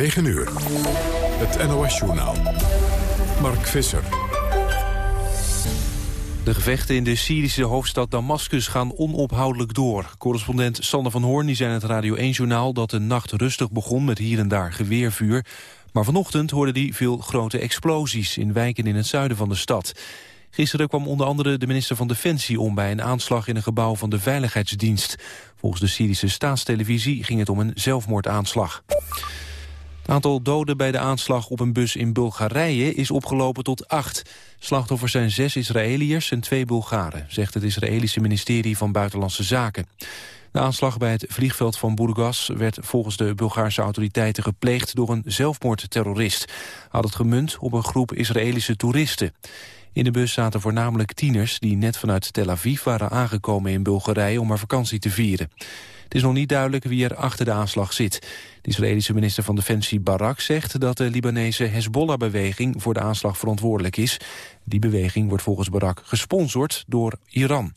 9 uur. Het NOS-journaal. Mark Visser. De gevechten in de Syrische hoofdstad Damascus gaan onophoudelijk door. Correspondent Sander van Hoorn die zei in het Radio 1-journaal... dat de nacht rustig begon met hier en daar geweervuur. Maar vanochtend hoorde hij veel grote explosies... in wijken in het zuiden van de stad. Gisteren kwam onder andere de minister van Defensie om... bij een aanslag in een gebouw van de Veiligheidsdienst. Volgens de Syrische staatstelevisie ging het om een zelfmoordaanslag. Het aantal doden bij de aanslag op een bus in Bulgarije is opgelopen tot acht. Slachtoffers zijn zes Israëliërs en twee Bulgaren, zegt het Israëlische ministerie van Buitenlandse Zaken. De aanslag bij het vliegveld van Burgas werd volgens de Bulgaarse autoriteiten gepleegd door een zelfmoordterrorist. Had het gemunt op een groep Israëlische toeristen. In de bus zaten voornamelijk tieners die net vanuit Tel Aviv waren aangekomen in Bulgarije om haar vakantie te vieren. Het is nog niet duidelijk wie er achter de aanslag zit. De Israëlische minister van Defensie Barak zegt dat de Libanese Hezbollah-beweging voor de aanslag verantwoordelijk is. Die beweging wordt volgens Barak gesponsord door Iran.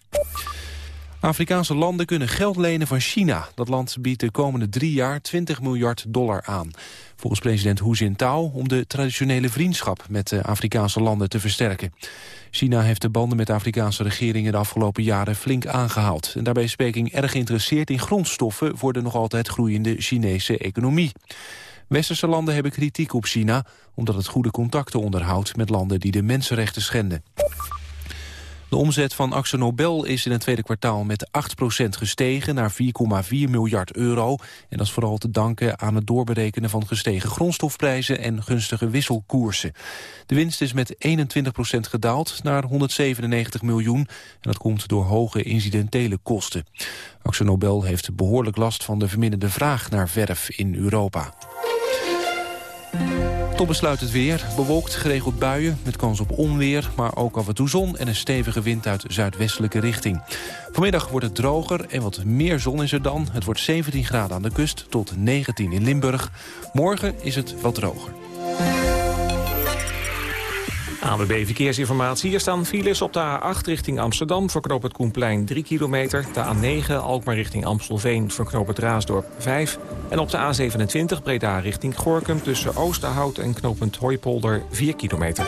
Afrikaanse landen kunnen geld lenen van China. Dat land biedt de komende drie jaar 20 miljard dollar aan. Volgens president Hu Jintao om de traditionele vriendschap met de Afrikaanse landen te versterken. China heeft de banden met de Afrikaanse regeringen de afgelopen jaren flink aangehaald. En daarbij is Peking erg geïnteresseerd in grondstoffen voor de nog altijd groeiende Chinese economie. Westerse landen hebben kritiek op China omdat het goede contacten onderhoudt met landen die de mensenrechten schenden. De omzet van Axo Nobel is in het tweede kwartaal met 8% gestegen naar 4,4 miljard euro. En dat is vooral te danken aan het doorberekenen van gestegen grondstofprijzen en gunstige wisselkoersen. De winst is met 21% gedaald naar 197 miljoen. En dat komt door hoge incidentele kosten. Axo Nobel heeft behoorlijk last van de verminderde vraag naar verf in Europa. Tot besluit het weer. Bewolkt, geregeld buien met kans op onweer... maar ook af en toe zon en een stevige wind uit zuidwestelijke richting. Vanmiddag wordt het droger en wat meer zon is er dan. Het wordt 17 graden aan de kust tot 19 in Limburg. Morgen is het wat droger. ANWB Verkeersinformatie. Hier staan files op de A8 richting Amsterdam... voor knoop het Koenplein 3 kilometer. De A9 Alkmaar richting Amstelveen voor knoop het Raasdorp 5. En op de A27 Breda richting Gorkum... tussen Oosterhout en knooppunt Hooipolder 4 kilometer.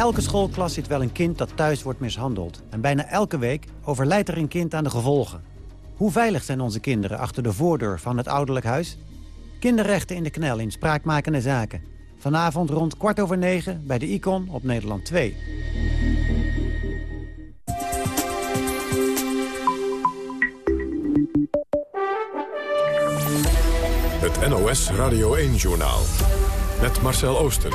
Elke schoolklas zit wel een kind dat thuis wordt mishandeld. En bijna elke week overlijdt er een kind aan de gevolgen. Hoe veilig zijn onze kinderen achter de voordeur van het ouderlijk huis? Kinderrechten in de knel in spraakmakende zaken. Vanavond rond kwart over negen bij de Icon op Nederland 2. Het NOS Radio 1-journaal. Met Marcel Oosten.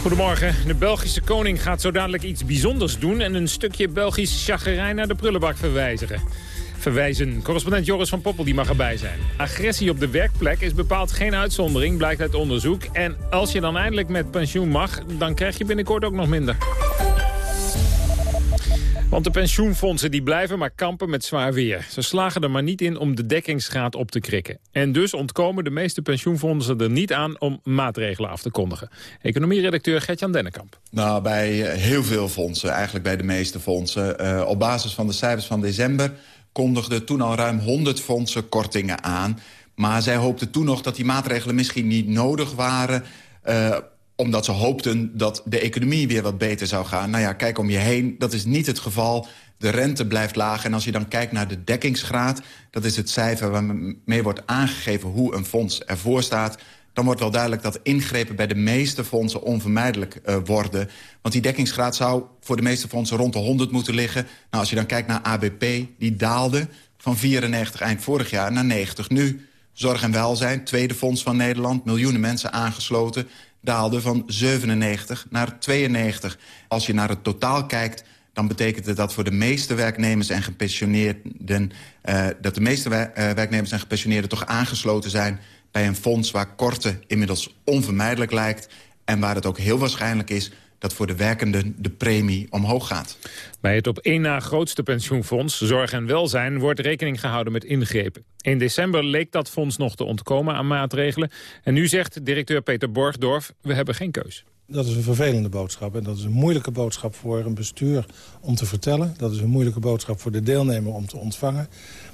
Goedemorgen. De Belgische koning gaat zo dadelijk iets bijzonders doen... en een stukje Belgisch chagrijn naar de prullenbak verwijzigen. Verwijzen. Correspondent Joris van Poppel die mag erbij zijn. Agressie op de werkplek is bepaald geen uitzondering, blijkt uit onderzoek. En als je dan eindelijk met pensioen mag, dan krijg je binnenkort ook nog minder. Want de pensioenfondsen die blijven maar kampen met zwaar weer. Ze slagen er maar niet in om de dekkingsgraad op te krikken. En dus ontkomen de meeste pensioenfondsen er niet aan om maatregelen af te kondigen. Economieredacteur Gertjan Dennekamp. Nou, bij eh, heel veel fondsen, eigenlijk bij de meeste fondsen. Uh, op basis van de cijfers van december kondigden toen al ruim 100 fondsen kortingen aan. Maar zij hoopten toen nog dat die maatregelen misschien niet nodig waren... Uh, omdat ze hoopten dat de economie weer wat beter zou gaan. Nou ja, kijk om je heen, dat is niet het geval. De rente blijft laag en als je dan kijkt naar de dekkingsgraad... dat is het cijfer waarmee wordt aangegeven hoe een fonds ervoor staat... dan wordt wel duidelijk dat ingrepen bij de meeste fondsen onvermijdelijk uh, worden. Want die dekkingsgraad zou voor de meeste fondsen rond de 100 moeten liggen. Nou, als je dan kijkt naar ABP, die daalde van 94 eind vorig jaar naar 90 nu. Zorg en welzijn, tweede fonds van Nederland, miljoenen mensen aangesloten daalde van 97 naar 92. Als je naar het totaal kijkt, dan betekent het dat voor de meeste werknemers en gepensioneerden... Uh, dat de meeste werknemers en gepensioneerden toch aangesloten zijn... bij een fonds waar korte inmiddels onvermijdelijk lijkt... en waar het ook heel waarschijnlijk is dat voor de werkenden de premie omhoog gaat. Bij het op één na grootste pensioenfonds, Zorg en Welzijn... wordt rekening gehouden met ingrepen. In december leek dat fonds nog te ontkomen aan maatregelen. En nu zegt directeur Peter Borgdorf, we hebben geen keus. Dat is een vervelende boodschap en dat is een moeilijke boodschap voor een bestuur om te vertellen. Dat is een moeilijke boodschap voor de deelnemer om te ontvangen.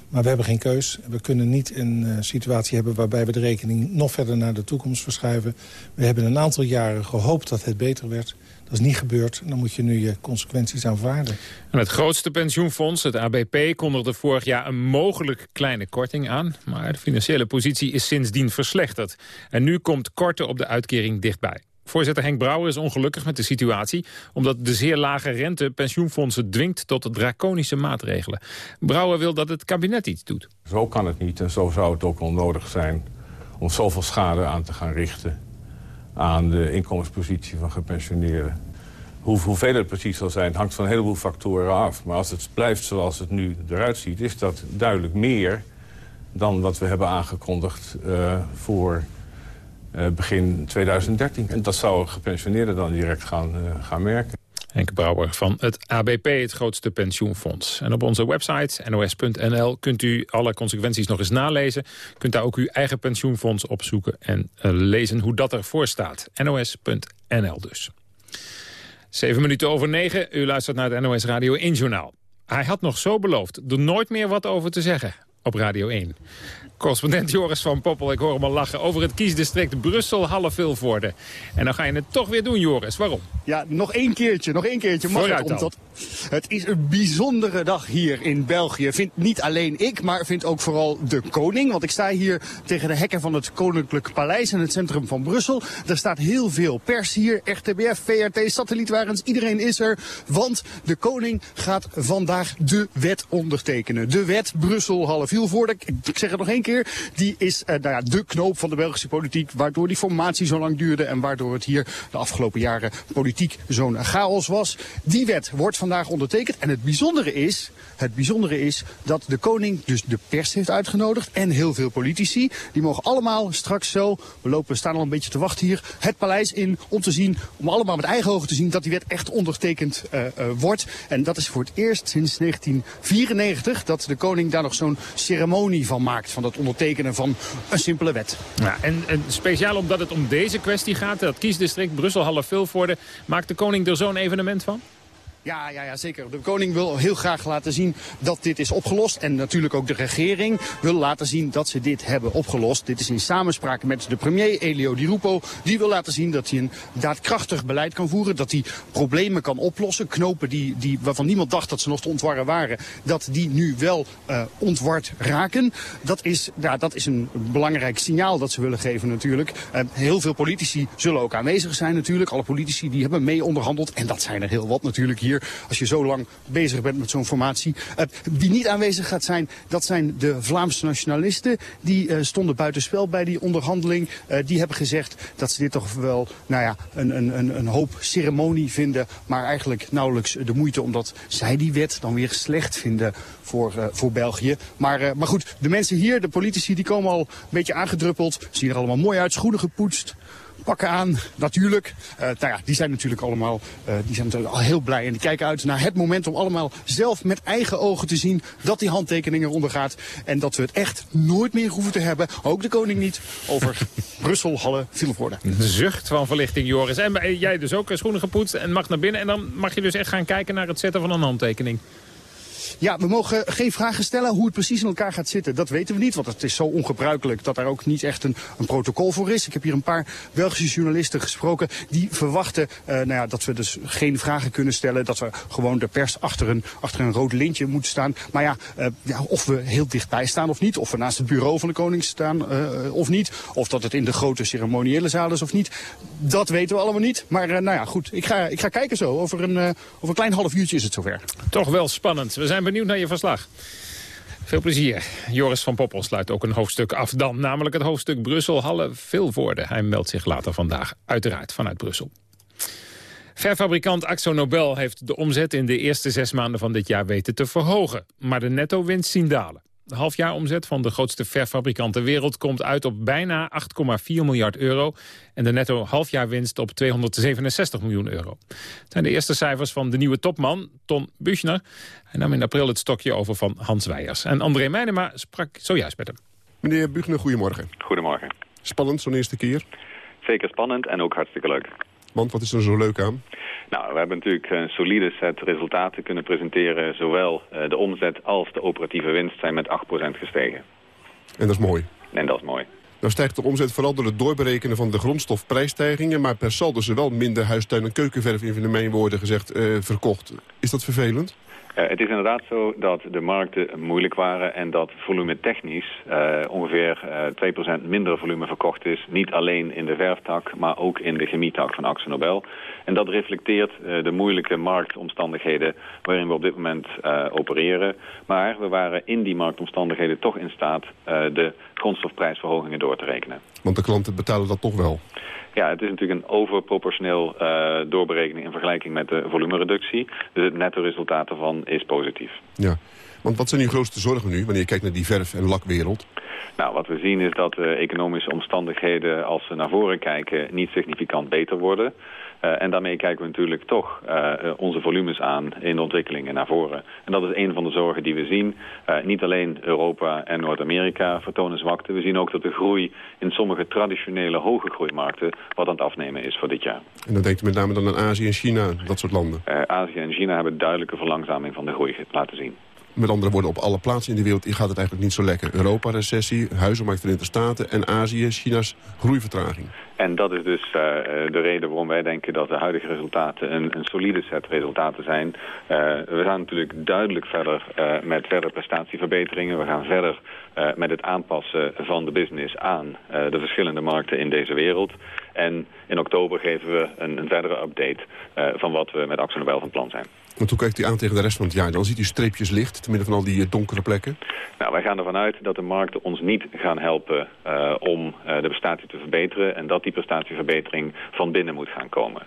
Maar we hebben geen keus. We kunnen niet een uh, situatie hebben waarbij we de rekening nog verder naar de toekomst verschuiven. We hebben een aantal jaren gehoopt dat het beter werd. Dat is niet gebeurd. Dan moet je nu je consequenties aanvaarden. En het grootste pensioenfonds, het ABP, kondigde vorig jaar een mogelijk kleine korting aan. Maar de financiële positie is sindsdien verslechterd. En nu komt korten op de uitkering dichtbij. Voorzitter Henk Brouwer is ongelukkig met de situatie... omdat de zeer lage rente pensioenfondsen dwingt tot draconische maatregelen. Brouwer wil dat het kabinet iets doet. Zo kan het niet en zo zou het ook onnodig zijn... om zoveel schade aan te gaan richten aan de inkomenspositie van gepensioneerden. Hoe, hoeveel het precies zal zijn, hangt van een heleboel factoren af. Maar als het blijft zoals het nu eruit ziet... is dat duidelijk meer dan wat we hebben aangekondigd uh, voor begin 2013. En dat zou gepensioneerden dan direct gaan, uh, gaan merken. Henk Brouwer van het ABP, het grootste pensioenfonds. En op onze website nos.nl kunt u alle consequenties nog eens nalezen. Kunt daar ook uw eigen pensioenfonds opzoeken en uh, lezen hoe dat ervoor staat. nos.nl dus. Zeven minuten over negen. U luistert naar het NOS Radio 1 Journaal. Hij had nog zo beloofd er nooit meer wat over te zeggen op Radio 1. Correspondent Joris van Poppel, ik hoor hem al lachen... over het kiesdistrict Brussel-Halle-Vilvoorde. En dan ga je het toch weer doen, Joris. Waarom? Ja, nog één keertje, nog één keertje. Mag Vooruit het, omdat het is een bijzondere dag hier in België. Vindt niet alleen ik, maar vindt ook vooral de koning. Want ik sta hier tegen de hekken van het Koninklijk Paleis in het centrum van Brussel. Er staat heel veel pers hier. RTBF, VRT, satellietwagens, iedereen is er. Want de koning gaat vandaag de wet ondertekenen. De wet Brussel-Halle-Vilvoorde. Ik zeg het nog één keer. Die is uh, nou ja, de knoop van de Belgische politiek. Waardoor die formatie zo lang duurde. En waardoor het hier de afgelopen jaren politiek zo'n chaos was. Die wet wordt vandaag ondertekend. En het bijzondere is, het bijzondere is dat de koning dus de pers heeft uitgenodigd. En heel veel politici. Die mogen allemaal straks zo, we lopen, staan al een beetje te wachten hier, het paleis in om te zien, om allemaal met eigen ogen te zien dat die wet echt ondertekend uh, uh, wordt. En dat is voor het eerst sinds 1994 dat de koning daar nog zo'n ceremonie van maakt. Van dat ondertekenen van een simpele wet. Ja, en, en speciaal omdat het om deze kwestie gaat, dat kiesdistrict Brussel-Halle-Vilvoorde, maakt de koning er zo'n evenement van? Ja, ja, ja, zeker. De koning wil heel graag laten zien dat dit is opgelost. En natuurlijk ook de regering wil laten zien dat ze dit hebben opgelost. Dit is in samenspraak met de premier Elio Di Rupo. Die wil laten zien dat hij een daadkrachtig beleid kan voeren. Dat hij problemen kan oplossen. Knopen die, die, waarvan niemand dacht dat ze nog te ontwarren waren. Dat die nu wel uh, ontward raken. Dat is, ja, dat is een belangrijk signaal dat ze willen geven natuurlijk. Uh, heel veel politici zullen ook aanwezig zijn natuurlijk. Alle politici die hebben mee onderhandeld. En dat zijn er heel wat natuurlijk als je zo lang bezig bent met zo'n formatie. Uh, wie niet aanwezig gaat zijn, dat zijn de Vlaamse nationalisten. Die uh, stonden buitenspel bij die onderhandeling. Uh, die hebben gezegd dat ze dit toch wel nou ja, een, een, een hoop ceremonie vinden. Maar eigenlijk nauwelijks de moeite omdat zij die wet dan weer slecht vinden voor, voor België. Maar, maar goed, de mensen hier, de politici, die komen al een beetje aangedruppeld. Zien er allemaal mooi uit, schoenen gepoetst pakken aan, natuurlijk. Uh, nou ja, die zijn natuurlijk allemaal uh, die zijn natuurlijk al heel blij. En die kijken uit naar het moment om allemaal zelf met eigen ogen te zien dat die handtekening eronder gaat. En dat we het echt nooit meer hoeven te hebben, ook de koning niet, over Brussel, Halle, Vilvoorde. Zucht van verlichting, Joris. En jij dus ook schoenen gepoetst en mag naar binnen. En dan mag je dus echt gaan kijken naar het zetten van een handtekening. Ja, we mogen geen vragen stellen hoe het precies in elkaar gaat zitten. Dat weten we niet, want het is zo ongebruikelijk dat daar ook niet echt een, een protocol voor is. Ik heb hier een paar Belgische journalisten gesproken die verwachten uh, nou ja, dat we dus geen vragen kunnen stellen. Dat we gewoon de pers achter een, achter een rood lintje moeten staan. Maar ja, ja, of we heel dichtbij staan of niet. Of we naast het bureau van de koning staan uh, of niet. Of dat het in de grote ceremoniële zaal is of niet. Dat weten we allemaal niet. Maar nou ja, goed. Ik ga, ik ga kijken zo. Over een, over een klein half uurtje is het zover. Toch wel spannend. We zijn benieuwd naar je verslag. Veel plezier. Joris van Poppel sluit ook een hoofdstuk af dan. Namelijk het hoofdstuk Brussel-Halle-Vilvoorde. Hij meldt zich later vandaag uiteraard vanuit Brussel. Verfabrikant Axo Nobel heeft de omzet in de eerste zes maanden van dit jaar weten te verhogen. Maar de netto-winst zien dalen. De halfjaaromzet van de grootste verfabrikant ter wereld komt uit op bijna 8,4 miljard euro. En de netto halfjaarwinst op 267 miljoen euro. Het zijn de eerste cijfers van de nieuwe topman, Ton Buchner. Hij nam in april het stokje over van Hans Weijers. En André Meijnema sprak zojuist met hem. Meneer Buchner, goedemorgen. Goedemorgen. Spannend zo'n eerste keer? Zeker spannend en ook hartstikke leuk. Want wat is er zo leuk aan? Nou, we hebben natuurlijk een solide set resultaten kunnen presenteren. Zowel eh, de omzet als de operatieve winst zijn met 8% gestegen. En dat is mooi? En dat is mooi. Nou stijgt de omzet vooral door het doorberekenen van de grondstofprijsstijgingen... maar per saldo is er wel minder huistuin- en keukenverf in de mijnwoorden gezegd uh, verkocht. Is dat vervelend? Uh, het is inderdaad zo dat de markten moeilijk waren en dat volume technisch uh, ongeveer uh, 2% minder volume verkocht is. Niet alleen in de verftak, maar ook in de chemietak van Axo Nobel. En dat reflecteert de moeilijke marktomstandigheden waarin we op dit moment opereren. Maar we waren in die marktomstandigheden toch in staat de grondstofprijsverhogingen door te rekenen. Want de klanten betalen dat toch wel? Ja, het is natuurlijk een overproportioneel uh, doorberekening in vergelijking met de volumereductie. Dus het netto resultaat daarvan is positief. Ja, want wat zijn uw grootste zorgen nu, wanneer je kijkt naar die verf- en lakwereld? Nou, wat we zien is dat de economische omstandigheden, als we naar voren kijken, niet significant beter worden. Uh, en daarmee kijken we natuurlijk toch uh, onze volumes aan in de ontwikkelingen naar voren. En dat is een van de zorgen die we zien. Uh, niet alleen Europa en Noord-Amerika vertonen zwakte. We zien ook dat de groei in sommige traditionele hoge groeimarkten wat aan het afnemen is voor dit jaar. En dan denkt u met name dan aan Azië en China, dat soort landen? Azië en China hebben duidelijke verlangzaming van de groei laten zien. Met andere woorden, op alle plaatsen in de wereld gaat het eigenlijk niet zo lekker. Europa recessie, huizenmarkt Verenigde Staten en Azië, China's groeivertraging. En dat is dus uh, de reden waarom wij denken dat de huidige resultaten een, een solide set resultaten zijn. Uh, we gaan natuurlijk duidelijk verder uh, met verdere prestatieverbeteringen. We gaan verder met het aanpassen van de business aan de verschillende markten in deze wereld. En in oktober geven we een, een verdere update van wat we met Axel Nobel van plan zijn. Want hoe kijkt u aan tegen de rest van het jaar? Dan ziet u streepjes licht, te midden van al die donkere plekken. Nou, wij gaan ervan uit dat de markten ons niet gaan helpen uh, om uh, de prestatie te verbeteren. En dat die prestatieverbetering van binnen moet gaan komen.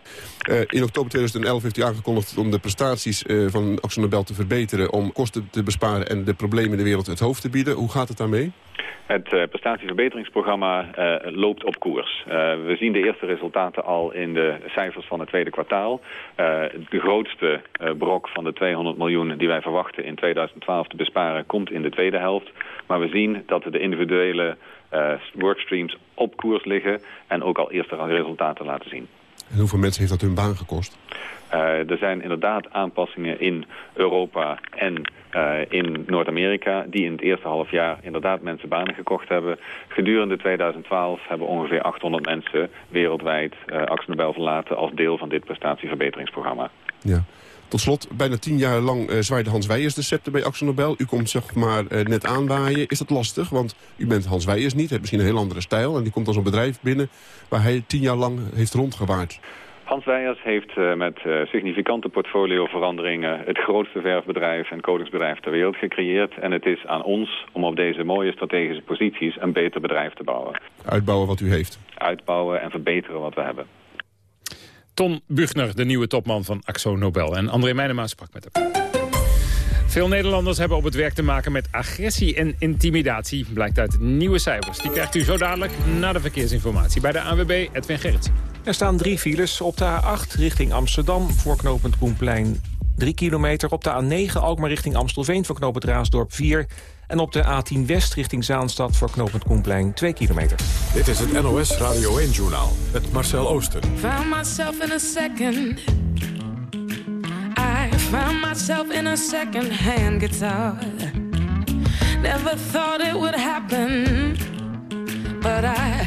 Uh, in oktober 2011 heeft u aangekondigd om de prestaties van Axel Nobel te verbeteren. Om kosten te besparen en de problemen in de wereld het hoofd te bieden. Hoe gaat het daarmee? Het uh, prestatieverbeteringsprogramma uh, loopt op koers. Uh, we zien de eerste resultaten al in de cijfers van het tweede kwartaal. de grootste brok van de 200 miljoen die wij verwachten in 2012 te besparen komt in de tweede helft. Maar we zien dat de individuele workstreams op koers liggen en ook al eerste resultaten laten zien. En hoeveel mensen heeft dat hun baan gekost? Uh, er zijn inderdaad aanpassingen in Europa en uh, in Noord-Amerika... die in het eerste half jaar inderdaad mensen banen gekocht hebben. Gedurende 2012 hebben ongeveer 800 mensen wereldwijd uh, Axel Nobel verlaten... als deel van dit prestatieverbeteringsprogramma. Ja. Tot slot, bijna tien jaar lang uh, zwaaide Hans Weijers de scepter bij Axel Nobel. U komt zeg maar net aanwaaien. Is dat lastig? Want u bent Hans Weijers niet, heeft misschien een heel andere stijl. En die komt als een bedrijf binnen waar hij tien jaar lang heeft rondgewaard. Hans Weijers heeft uh, met uh, significante portfolioveranderingen het grootste verfbedrijf en coatingsbedrijf ter wereld gecreëerd. En het is aan ons om op deze mooie strategische posities een beter bedrijf te bouwen. Uitbouwen wat u heeft. Uitbouwen en verbeteren wat we hebben. Ton Buchner, de nieuwe topman van Axo Nobel. En André Meijnema sprak met hem. Veel Nederlanders hebben op het werk te maken met agressie en intimidatie. Blijkt uit nieuwe cijfers. Die krijgt u zo dadelijk na de verkeersinformatie bij de ANWB Edwin Gerritsen. Er staan drie files op de A8 richting Amsterdam, voorknopend Koenplein 3 kilometer. Op de A9 Alkmaar richting Amstelveen, voor knooppunt Raasdorp 4. En op de A10 West richting Zaanstad, voor knooppunt Koenplein 2 kilometer. Dit is het NOS Radio 1-journaal met Marcel Ooster. Found myself in a second. I found myself in a second-hand guitar. Never thought it would happen. But I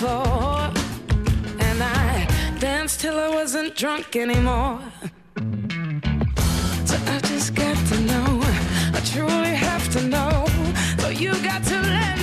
floor and I danced dance till I wasn't drunk anymore. So I just got to know, I truly have to know. So you got to let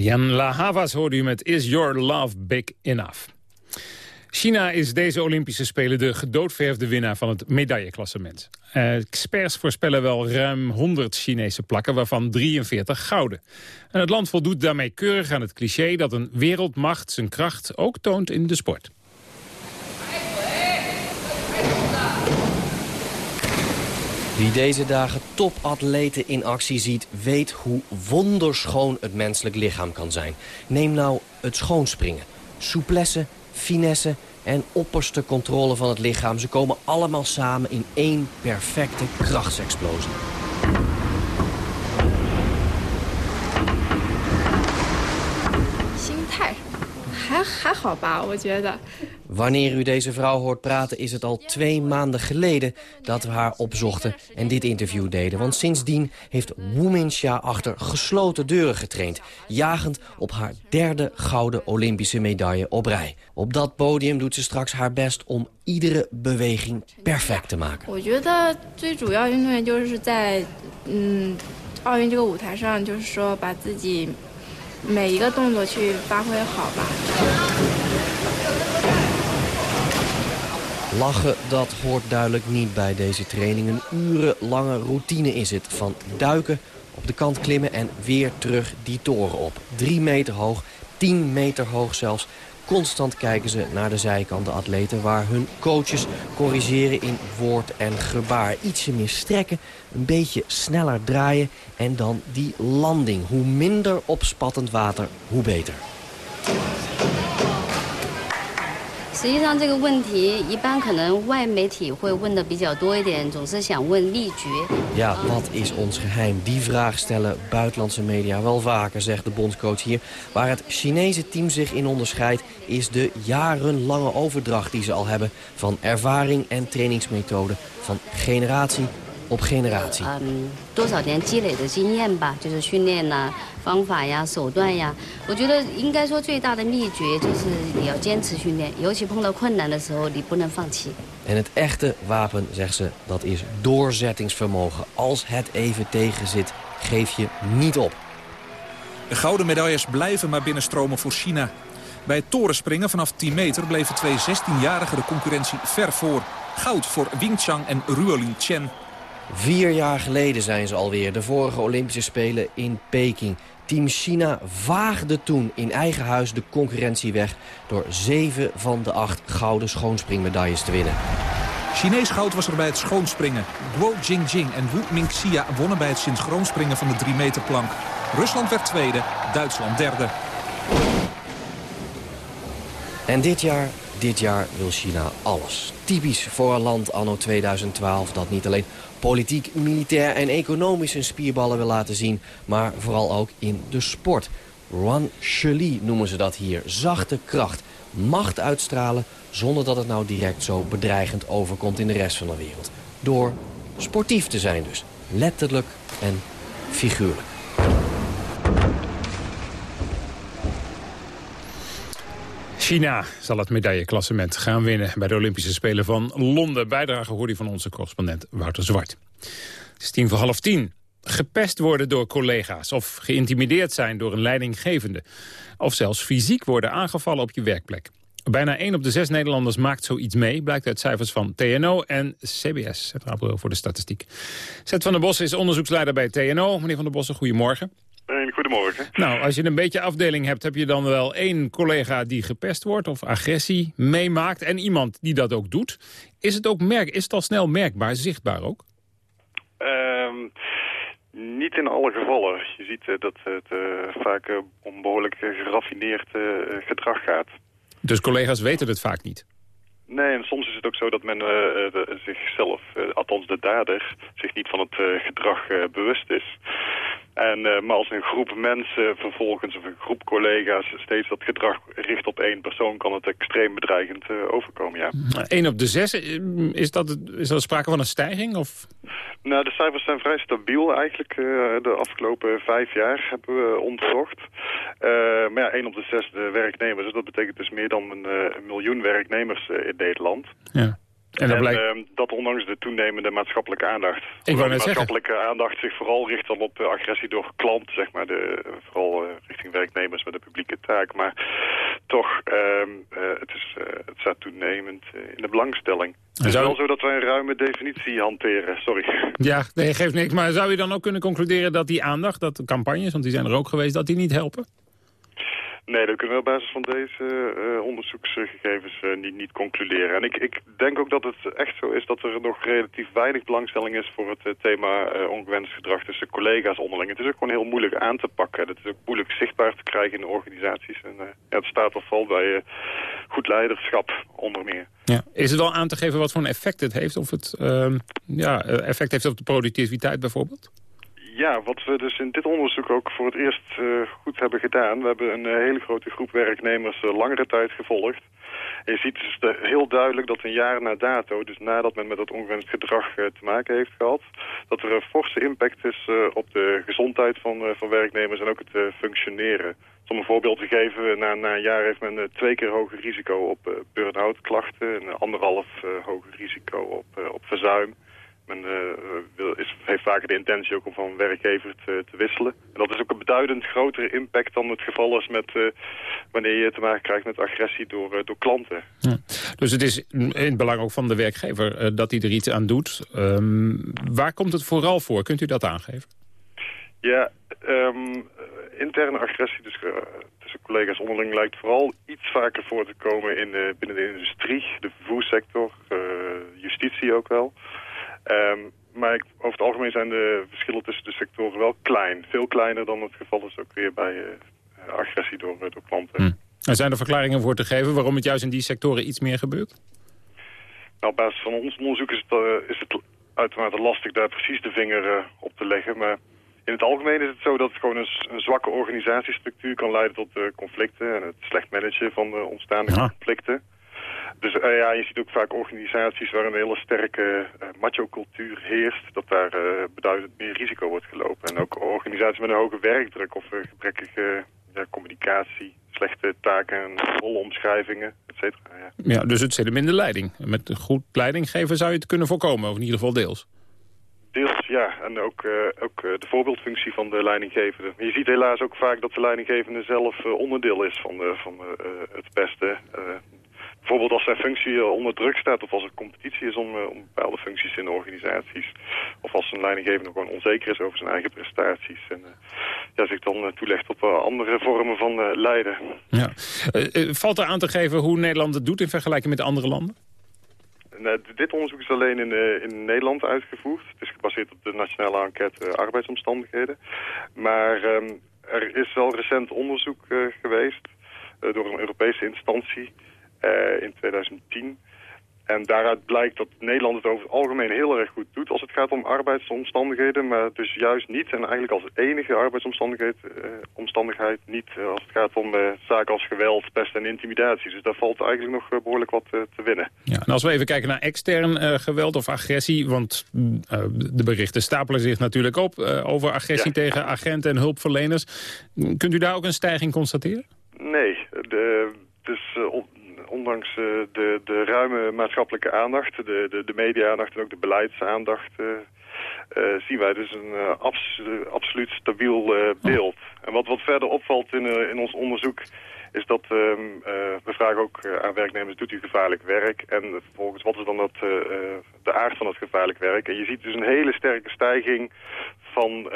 Lian La Havas hoorde u met Is Your Love Big Enough? China is deze Olympische Spelen de gedoodverfde winnaar van het medailleklassement. Eh, experts voorspellen wel ruim 100 Chinese plakken, waarvan 43 gouden. En het land voldoet daarmee keurig aan het cliché dat een wereldmacht zijn kracht ook toont in de sport. Wie deze dagen topatleten in actie ziet, weet hoe wonderschoon het menselijk lichaam kan zijn. Neem nou het schoonspringen. Souplesse, finesse en opperste controle van het lichaam. Ze komen allemaal samen in één perfecte krachtsexplosie. 心态还还好吧，我觉得。 Wanneer u deze vrouw hoort praten is het al twee maanden geleden dat we haar opzochten en dit interview deden. Want sindsdien heeft Wu Minxia achter gesloten deuren getraind. Jagend op haar derde gouden Olympische medaille op rij. Op dat podium doet ze straks haar best om iedere beweging perfect te maken. 我觉得最主要运动员就 每一个动作去发挥好吧。 Lachen, dat hoort duidelijk niet bij deze training. Een urenlange routine is het. Van duiken, op de kant klimmen en weer terug die toren op. Drie meter hoog, tien meter hoog zelfs. Constant kijken ze naar de zijkant, de atleten... waar hun coaches corrigeren in woord en gebaar. Ietsje meer strekken, een beetje sneller draaien... en dan die landing. Hoe minder opspattend water, hoe beter. 实际上这个问题，一般可能外媒体会问的比较多一点，总是想问秘诀。 Ja, wat is ons geheim? Die vraag stellen buitenlandse media wel vaker, zegt de bondscoach hier. Waar het Chinese team zich in onderscheidt... is de jarenlange overdracht die ze al hebben... van ervaring en trainingsmethoden van generatie op generatie. En het echte wapen, zegt ze, dat is doorzettingsvermogen. Als het even tegen zit, geef je niet op. De gouden medailles blijven maar binnenstromen voor China. Bij het torenspringen vanaf 10 meter bleven twee 16-jarigen de concurrentie ver voor. Goud voor Wing Chang en Ruolin Chen. Vier jaar geleden zijn ze alweer, de vorige Olympische Spelen in Peking. Team China vaagde toen in eigen huis de concurrentie weg... door zeven van de acht gouden schoonspringmedailles te winnen. Chinees goud was er bij het schoonspringen. Guo Jingjing en Wu Mingxia wonnen bij het synchroonspringen van de 3 meter plank. Rusland werd tweede, Duitsland derde. En dit jaar, dit jaar wil China alles. Typisch voor een land anno 2012 dat niet alleen politiek, militair en economisch zijn spierballen wil laten zien... maar vooral ook in de sport. Ruan Shili noemen ze dat hier. Zachte kracht, macht uitstralen zonder dat het nou direct zo bedreigend overkomt in de rest van de wereld. Door sportief te zijn dus. Letterlijk en figuurlijk. China zal het medailleklassement gaan winnen bij de Olympische Spelen van Londen. Bijdrage hoorde van onze correspondent Wouter Zwart. Het is tien voor half tien. Gepest worden door collega's of geïntimideerd zijn door een leidinggevende. Of zelfs fysiek worden aangevallen op je werkplek. Bijna 1 op de 6 Nederlanders maakt zoiets mee, blijkt uit cijfers van TNO en CBS, Bureau voor de Statistiek. Zet van der Bossen is onderzoeksleider bij TNO. Meneer van der Bossen, goedemorgen. Goedemorgen. Nou, als je een beetje afdeling hebt, heb je dan wel één collega die gepest wordt of agressie meemaakt en iemand die dat ook doet. Is het ook merk, is het al snel merkbaar, zichtbaar ook? Ehm, niet in alle gevallen. Je ziet eh, dat het uh, vaak uh, om behoorlijk geraffineerd gedrag gaat. Dus collega's weten het vaak niet? Nee, en soms is het ook zo dat men de, zichzelf, althans de dader, zich niet van het gedrag bewust is. En, uh, maar als een groep mensen vervolgens, of een groep collega's, steeds dat gedrag richt op één persoon, kan het extreem bedreigend uh, overkomen, ja. Eén op de zes, is dat, is dat sprake van een stijging? Of? Nou, de cijfers zijn vrij stabiel eigenlijk. Uh, de afgelopen vijf jaar hebben we onderzocht. maar ja, één op de zes de werknemers, dus dat betekent dus meer dan een, een miljoen werknemers in Nederland. Ja. En, dat, blijkt... uh, dat ondanks de toenemende maatschappelijke aandacht. Ik wou de net maatschappelijke zeggen. aandacht zich vooral richt dan op uh, agressie door klant, zeg maar. De, vooral uh, richting werknemers met een publieke taak. Maar toch, ehm, het, is, het staat toenemend in de belangstelling. Het is Zou- wel zo dat wij een ruime definitie hanteren, sorry. Ja, nee, geeft niks. Maar zou je dan ook kunnen concluderen dat die aandacht, dat de campagnes, want die zijn er ook geweest, dat die niet helpen? Nee, dat kunnen we op basis van deze eh, onderzoeksgegevens eh, niet, niet concluderen. En ik, ik denk ook dat het echt zo is dat er nog relatief weinig belangstelling is voor het eh, thema ongewenst gedrag tussen collega's onderling. Het is ook gewoon heel moeilijk aan te pakken. Het is ook moeilijk zichtbaar te krijgen in de organisaties. En, het staat of valt bij goed leiderschap onder meer. Ja. Is het al aan te geven wat voor een effect het heeft? Of het ehm, ja, effect heeft op de productiviteit bijvoorbeeld? Ja, wat we dus in dit onderzoek ook voor het eerst eh, goed hebben gedaan. We hebben een eh, hele grote groep werknemers eh, langere tijd gevolgd. En je ziet dus heel duidelijk dat een jaar na dato, dus nadat men met dat ongewenst gedrag te maken heeft gehad, dat er een forse impact is op de gezondheid van, van werknemers en ook het functioneren. Om een voorbeeld te geven, na, een jaar heeft men twee keer hoger risico op burn-out klachten en anderhalf hoger risico op, op verzuim. Men eh, wil, is, heeft vaker de intentie ook om van werkgever te, te wisselen. En dat is ook een beduidend grotere impact dan het geval is met eh, wanneer je te maken krijgt met agressie door, eh, door klanten. Dus het is in het belang ook van de werkgever dat hij er iets aan doet. Ehm, waar komt het vooral voor? Kunt u dat aangeven? Ja, ehm, eh, interne agressie dus, tussen collega's onderling lijkt vooral iets vaker voor te komen in, eh, binnen de industrie, de vervoerssector, justitie ook wel. Ehm, maar ik, over het algemeen zijn de verschillen tussen de sectoren wel klein. Veel kleiner dan het geval is ook weer bij eh, agressie door, eh, door klanten. Er zijn er verklaringen voor te geven waarom het juist in die sectoren iets meer gebeurt? Nou, op basis van ons onderzoek is het, eh, is het uitermate lastig daar precies de vinger op te leggen. Maar in het algemeen is het zo dat het gewoon een, zwakke organisatiestructuur kan leiden tot conflicten en het slecht managen van de ontstaande conflicten. Dus eh, ja, je ziet ook vaak organisaties waar een hele sterke eh, macho-cultuur heerst, dat daar eh, beduidend meer risico wordt gelopen. En ook organisaties met een hoge werkdruk of gebrekkige communicatie, slechte taken en rolomschrijvingen, et cetera. Ja. Ja, dus het zit hem in de leiding. Met een goed leidinggeven zou je het kunnen voorkomen, of in ieder geval deels. Deels, ja. En ook, ook de voorbeeldfunctie van de leidinggevende. Je ziet helaas ook vaak dat de leidinggevende zelf onderdeel is van, de, van het beste. Bijvoorbeeld als zijn functie eh, onder druk staat of als er competitie is om, eh, om bepaalde functies in de organisaties. Of als een leidinggevende gewoon onzeker is over zijn eigen prestaties. En eh, ja, zich dan toelegt op andere vormen van leiden. Ja. Valt er aan te geven hoe Nederland het doet in vergelijking met andere landen? Nou, dit onderzoek is alleen in, uh, in Nederland uitgevoerd. Het is gebaseerd op de nationale enquête uh, arbeidsomstandigheden. Maar um, er is wel recent onderzoek uh, geweest door een Europese instantie in 2010... En daaruit blijkt dat Nederland het over het algemeen heel erg goed doet als het gaat om arbeidsomstandigheden. Maar dus juist niet, en eigenlijk als enige arbeidsomstandigheid uh, omstandigheid niet uh, als het gaat om zaken als geweld, pest en intimidatie. Dus daar valt eigenlijk nog behoorlijk wat te winnen. Ja, en als we even kijken naar extern geweld of agressie, want de berichten stapelen zich natuurlijk op over agressie ja. tegen agenten en hulpverleners. Kunt u daar ook een stijging constateren? Nee, de, dus ondanks uh, de, de ruime maatschappelijke aandacht, de, de, de media-aandacht en ook de beleidsaandacht... Uh, zien wij dus een abs absoluut stabiel beeld. En wat, wat verder opvalt in, in ons onderzoek is dat ehm, we vragen ook aan werknemers, doet u gevaarlijk werk? En vervolgens, wat is dan dat, de aard van het gevaarlijk werk? En je ziet dus een hele sterke stijging van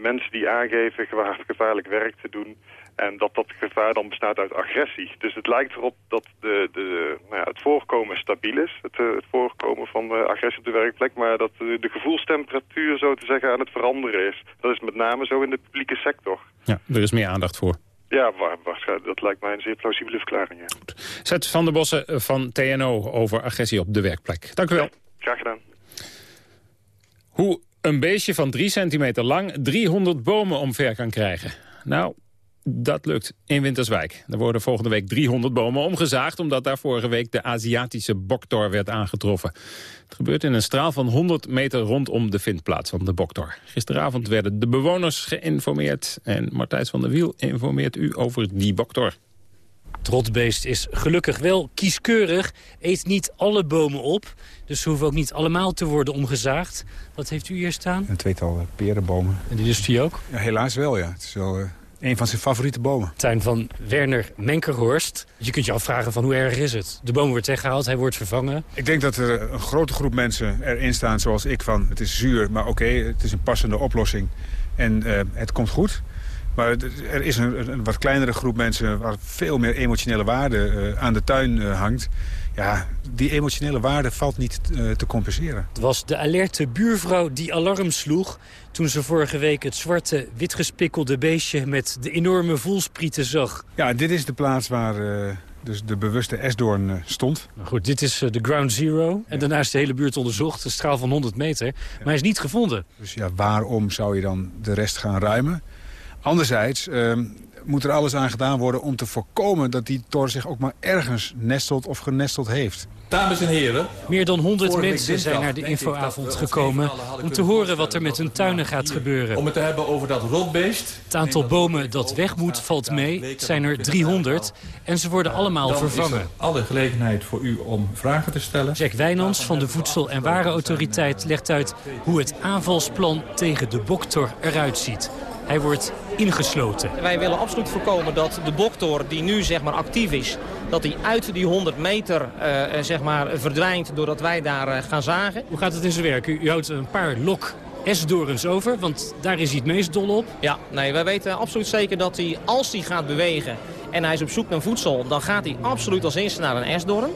mensen die aangeven gevaarlijk werk te doen... En dat dat gevaar dan bestaat uit agressie. Dus het lijkt erop dat de, de, nou ja, het voorkomen stabiel is. Het, eh, het voorkomen van uh, agressie op de werkplek. Maar dat de, de, gevoelstemperatuur zo te zeggen aan het veranderen is. Dat is met name zo in de publieke sector. Ja, er is meer aandacht voor. Ja, waarschijnlijk. Dat lijkt mij een zeer plausibele verklaring. Ja. Zet van der Bossen eh, van TNO over agressie op de werkplek. Dank u wel. graag gedaan. Hoe een beestje van 3 centimeter lang 300 bomen omver kan krijgen. Nou, dat lukt in Winterswijk. Er worden volgende week 300 bomen omgezaagd... omdat daar vorige week de Aziatische boktor werd aangetroffen. Het gebeurt in een straal van 100 meter rondom de vindplaats van de boktor. Gisteravond werden de bewoners geïnformeerd... en Martijs van der Wiel informeert u over die boktor. Het rotbeest is gelukkig wel kieskeurig, eet niet alle bomen op. Dus ze hoeven ook niet allemaal te worden omgezaagd. Wat heeft u hier staan? Een tweetal perenbomen. En die lust u ook? Ja, helaas wel, ja. Het is wel... Uh een van zijn favoriete bomen. Tuin van Werner Menkerhorst. Je kunt je afvragen van hoe erg is het? De boom wordt weggehaald, hij wordt vervangen. Ik denk dat er een grote groep mensen erin staan zoals ik van... het is zuur, maar oké, het is een passende oplossing. En uh, het komt goed. Maar er is een, een, wat kleinere groep mensen waar veel meer emotionele waarde uh, aan de tuin uh, hangt. Ja, die emotionele waarde valt niet uh, te compenseren. Het was de alerte buurvrouw die alarm sloeg... toen ze vorige week het zwarte, witgespikkelde beestje... met de enorme voelsprieten zag. Ja, dit is de plaats waar dus de bewuste esdoorn stond. Nou goed, dit is de ground zero. En daarna is de hele buurt onderzocht, een straal van 100 meter. Maar hij is niet gevonden. Dus ja, waarom zou je dan de rest gaan ruimen? Anderzijds uh, moet er alles aan gedaan worden om te voorkomen... dat die tor zich ook maar ergens nestelt of genesteld heeft. Dames en heren. Meer dan 100 mensen zijn naar de infoavond gekomen... om te horen wat er met hun tuinen gaat gebeuren. Om het te hebben over dat rotbeest. Het aantal bomen dat weg moet valt mee. Het zijn er 300 en ze worden allemaal vervangen. alle gelegenheid voor u om vragen te stellen. Jack Wijnands van de Voedsel- en Warenautoriteit legt uit... hoe het aanvalsplan tegen de boktor eruit ziet. Hij wordt ingesloten. Wij willen absoluut voorkomen dat de boktor die nu zeg maar, actief is... dat hij uit die 100 meter uh, zeg maar, verdwijnt doordat wij daar uh, gaan zagen. Hoe gaat het in zijn werk? U, u houdt een paar lok esdorens over, want daar is hij het meest dol op. Ja, nee, wij weten absoluut zeker dat hij, als hij gaat bewegen... en hij is op zoek naar voedsel, dan gaat hij absoluut als eerste naar een esdoorn.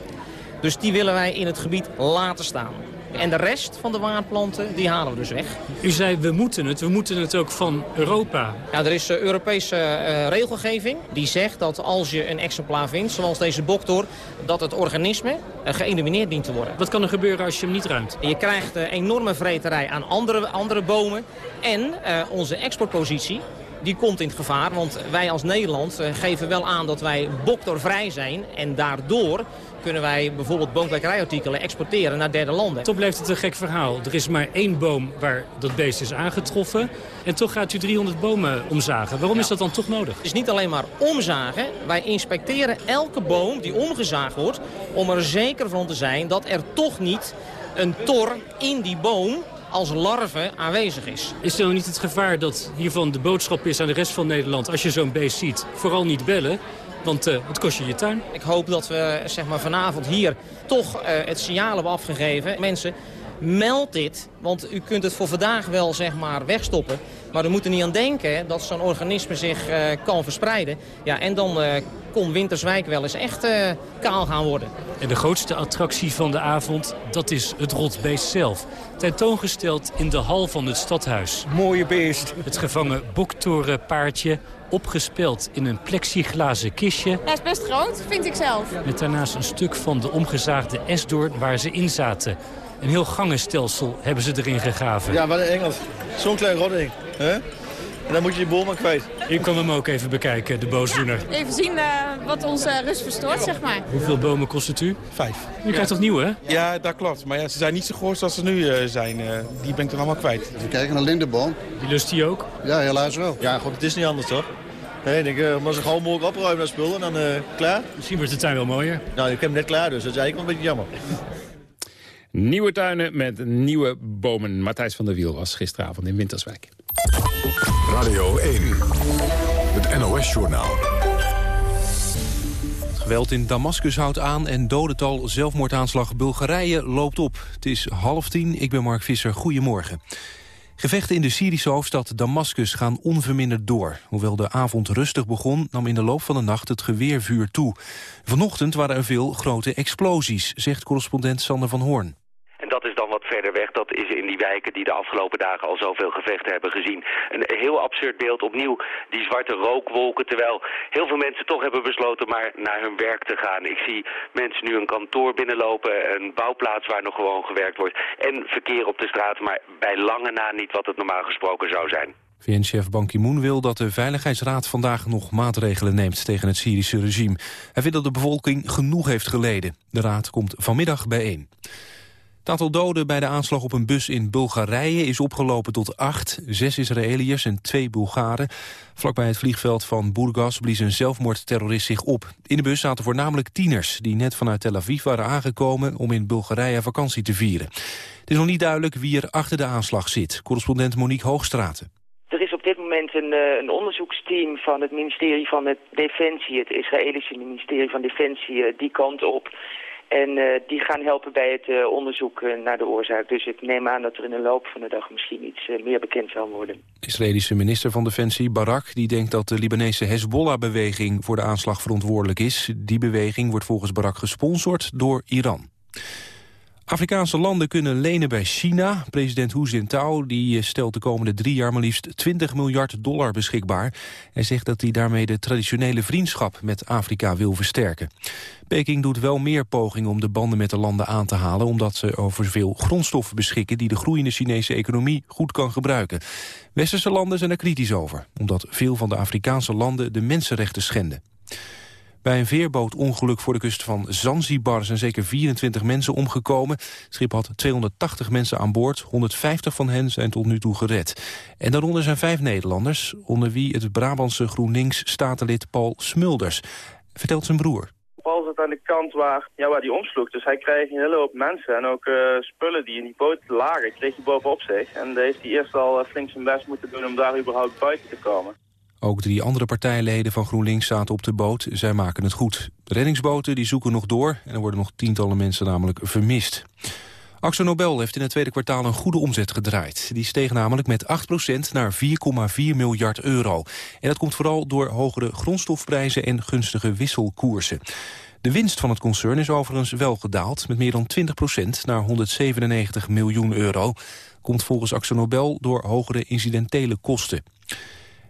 Dus die willen wij in het gebied laten staan. En de rest van de waardplanten, die halen we dus weg. U zei, we moeten het. We moeten het ook van Europa. Ja, er is uh, Europese uh, regelgeving die zegt dat als je een exemplaar vindt, zoals deze boktor, dat het organisme uh, geëlimineerd dient te worden. Wat kan er gebeuren als je hem niet ruimt? Je krijgt enorme vreterij aan andere, andere bomen. En onze exportpositie, die komt in het gevaar. Want wij als Nederland geven wel aan dat wij boktorvrij zijn. En daardoor kunnen wij bijvoorbeeld boomkwekerijartikelen exporteren naar derde landen. Toch blijft het een gek verhaal. Er is maar één boom waar dat beest is aangetroffen. En toch gaat u 300 bomen omzagen. Waarom is dat dan toch nodig? Het is niet alleen maar omzagen. Wij inspecteren elke boom die omgezaagd wordt... om er zeker van te zijn dat er toch niet een tor in die boom als larve aanwezig is. Is er nou niet het gevaar dat hiervan de boodschap is aan de rest van Nederland... als je zo'n beest ziet, vooral niet bellen... Want uh, het kost je je tuin. Ik hoop dat we zeg maar, vanavond hier toch uh, het signaal hebben afgegeven. Mensen, meld dit, want u kunt het voor vandaag wel zeg maar, wegstoppen. Maar we moeten niet aan denken dat zo'n organisme zich uh, kan verspreiden. Ja, en dan kon Winterswijk wel eens echt uh, kaal gaan worden. En de grootste attractie van de avond, dat is het rotbeest zelf. Tentoongesteld in de hal van het stadhuis. Mooie beest. Het gevangen boktorenpaardje, opgespeld in een plexiglazen kistje. Hij is best groot, vind ik zelf. Met daarnaast een stuk van de omgezaagde esdoorn waar ze in zaten. Een heel gangenstelsel hebben ze erin gegaven. Ja, wat een Engels. Zo'n klein rodding. hè? En dan moet je je bol maar kwijt. Ik kwam hem ook even bekijken, de boosdoener. Even zien uh, wat onze rust verstoort, zeg maar. Hoeveel bomen kost het u? Vijf. Je krijgt toch nieuwe, hè? Ja, dat klopt. Maar ja, ze zijn niet zo groot als ze nu uh, zijn. Uh, die ben ik dan allemaal kwijt. We kijken naar lindenboom. Die lust hij ook? Ja, helaas wel. Ja, god, het is niet anders, toch? Nee, ik uh, maar ze gewoon mogelijk opruimen naar spullen en dan uh, klaar. Misschien wordt de tuin wel mooier. Nou, ik heb hem net klaar, dus dat is eigenlijk wel een beetje jammer. Nieuwe tuinen met nieuwe bomen. Matthijs van der Wiel was gisteravond in Winterswijk. Radio 1, het NOS-journaal. Het geweld in Damascus houdt aan en dodental zelfmoordaanslag Bulgarije loopt op. Het is half tien, ik ben Mark Visser, goedemorgen. Gevechten in de Syrische hoofdstad Damascus gaan onverminderd door. Hoewel de avond rustig begon, nam in de loop van de nacht het geweervuur toe. Vanochtend waren er veel grote explosies, zegt correspondent Sander van Hoorn. En dat is dan verder weg. Dat is in die wijken die de afgelopen dagen al zoveel gevechten hebben gezien. Een heel absurd beeld. Opnieuw die zwarte rookwolken. Terwijl heel veel mensen toch hebben besloten maar naar hun werk te gaan. Ik zie mensen nu een kantoor binnenlopen. Een bouwplaats waar nog gewoon gewerkt wordt. En verkeer op de straat. Maar bij lange na niet wat het normaal gesproken zou zijn. VN-chef Ban Ki-moon wil dat de Veiligheidsraad vandaag nog maatregelen neemt tegen het Syrische regime. Hij vindt dat de bevolking genoeg heeft geleden. De raad komt vanmiddag bijeen. Het aantal doden bij de aanslag op een bus in Bulgarije is opgelopen tot acht. Zes Israëliërs en twee Bulgaren. Vlakbij het vliegveld van Burgas blies een zelfmoordterrorist zich op. In de bus zaten voornamelijk tieners die net vanuit Tel Aviv waren aangekomen om in Bulgarije vakantie te vieren. Het is nog niet duidelijk wie er achter de aanslag zit. Correspondent Monique Hoogstraten. Er is op dit moment een, eh, een, onderzoeksteam van het ministerie van Defensie, het Israëlische ministerie van Defensie, eh, die kant op. En uh, die gaan helpen bij het uh, onderzoek uh, naar de oorzaak. Dus ik neem aan dat er in de loop van de dag misschien iets meer bekend zal worden. De Israëlische minister van Defensie, Barak, die denkt dat de Libanese Hezbollah-beweging voor de aanslag verantwoordelijk is. Die beweging wordt volgens Barak gesponsord door Iran. Afrikaanse landen kunnen lenen bij China. President Hu Jintao die stelt de komende drie jaar maar liefst 20 miljard dollar beschikbaar. Hij zegt dat hij daarmee de traditionele vriendschap met Afrika wil versterken. Peking doet wel meer pogingen om de banden met de landen aan te halen... omdat ze over veel grondstoffen beschikken... die de groeiende Chinese economie goed kan gebruiken. Westerse landen zijn er kritisch over... omdat veel van de Afrikaanse landen de mensenrechten schenden. Bij een veerbootongeluk voor de kust van Zanzibar zijn zeker 24 mensen omgekomen. Het schip had 280 mensen aan boord. 150 van hen zijn tot nu toe gered. En daaronder zijn vijf Nederlanders, onder wie het Brabantse GroenLinks-statenlid Paul Smulders. Vertelt zijn broer. Paul zat aan de kant waar, ja, waar die omsloeg. Dus hij kreeg een hele hoop mensen en ook uh, spullen die in die boot lagen, kreeg hij bovenop zich. En daar heeft hij eerst al uh, flink zijn best moeten doen om daar überhaupt buiten te komen. Ook drie andere partijleden van GroenLinks zaten op de boot. Zij maken het goed. Reddingsboten die zoeken nog door en er worden nog tientallen mensen namelijk vermist. Axo Nobel heeft in het tweede kwartaal een goede omzet gedraaid. Die steeg namelijk met 8% naar 4,4 miljard euro. En dat komt vooral door hogere grondstofprijzen en gunstige wisselkoersen. De winst van het concern is overigens wel gedaald... met meer dan 20% naar 197 miljoen euro. Komt volgens Axo Nobel door hogere incidentele kosten.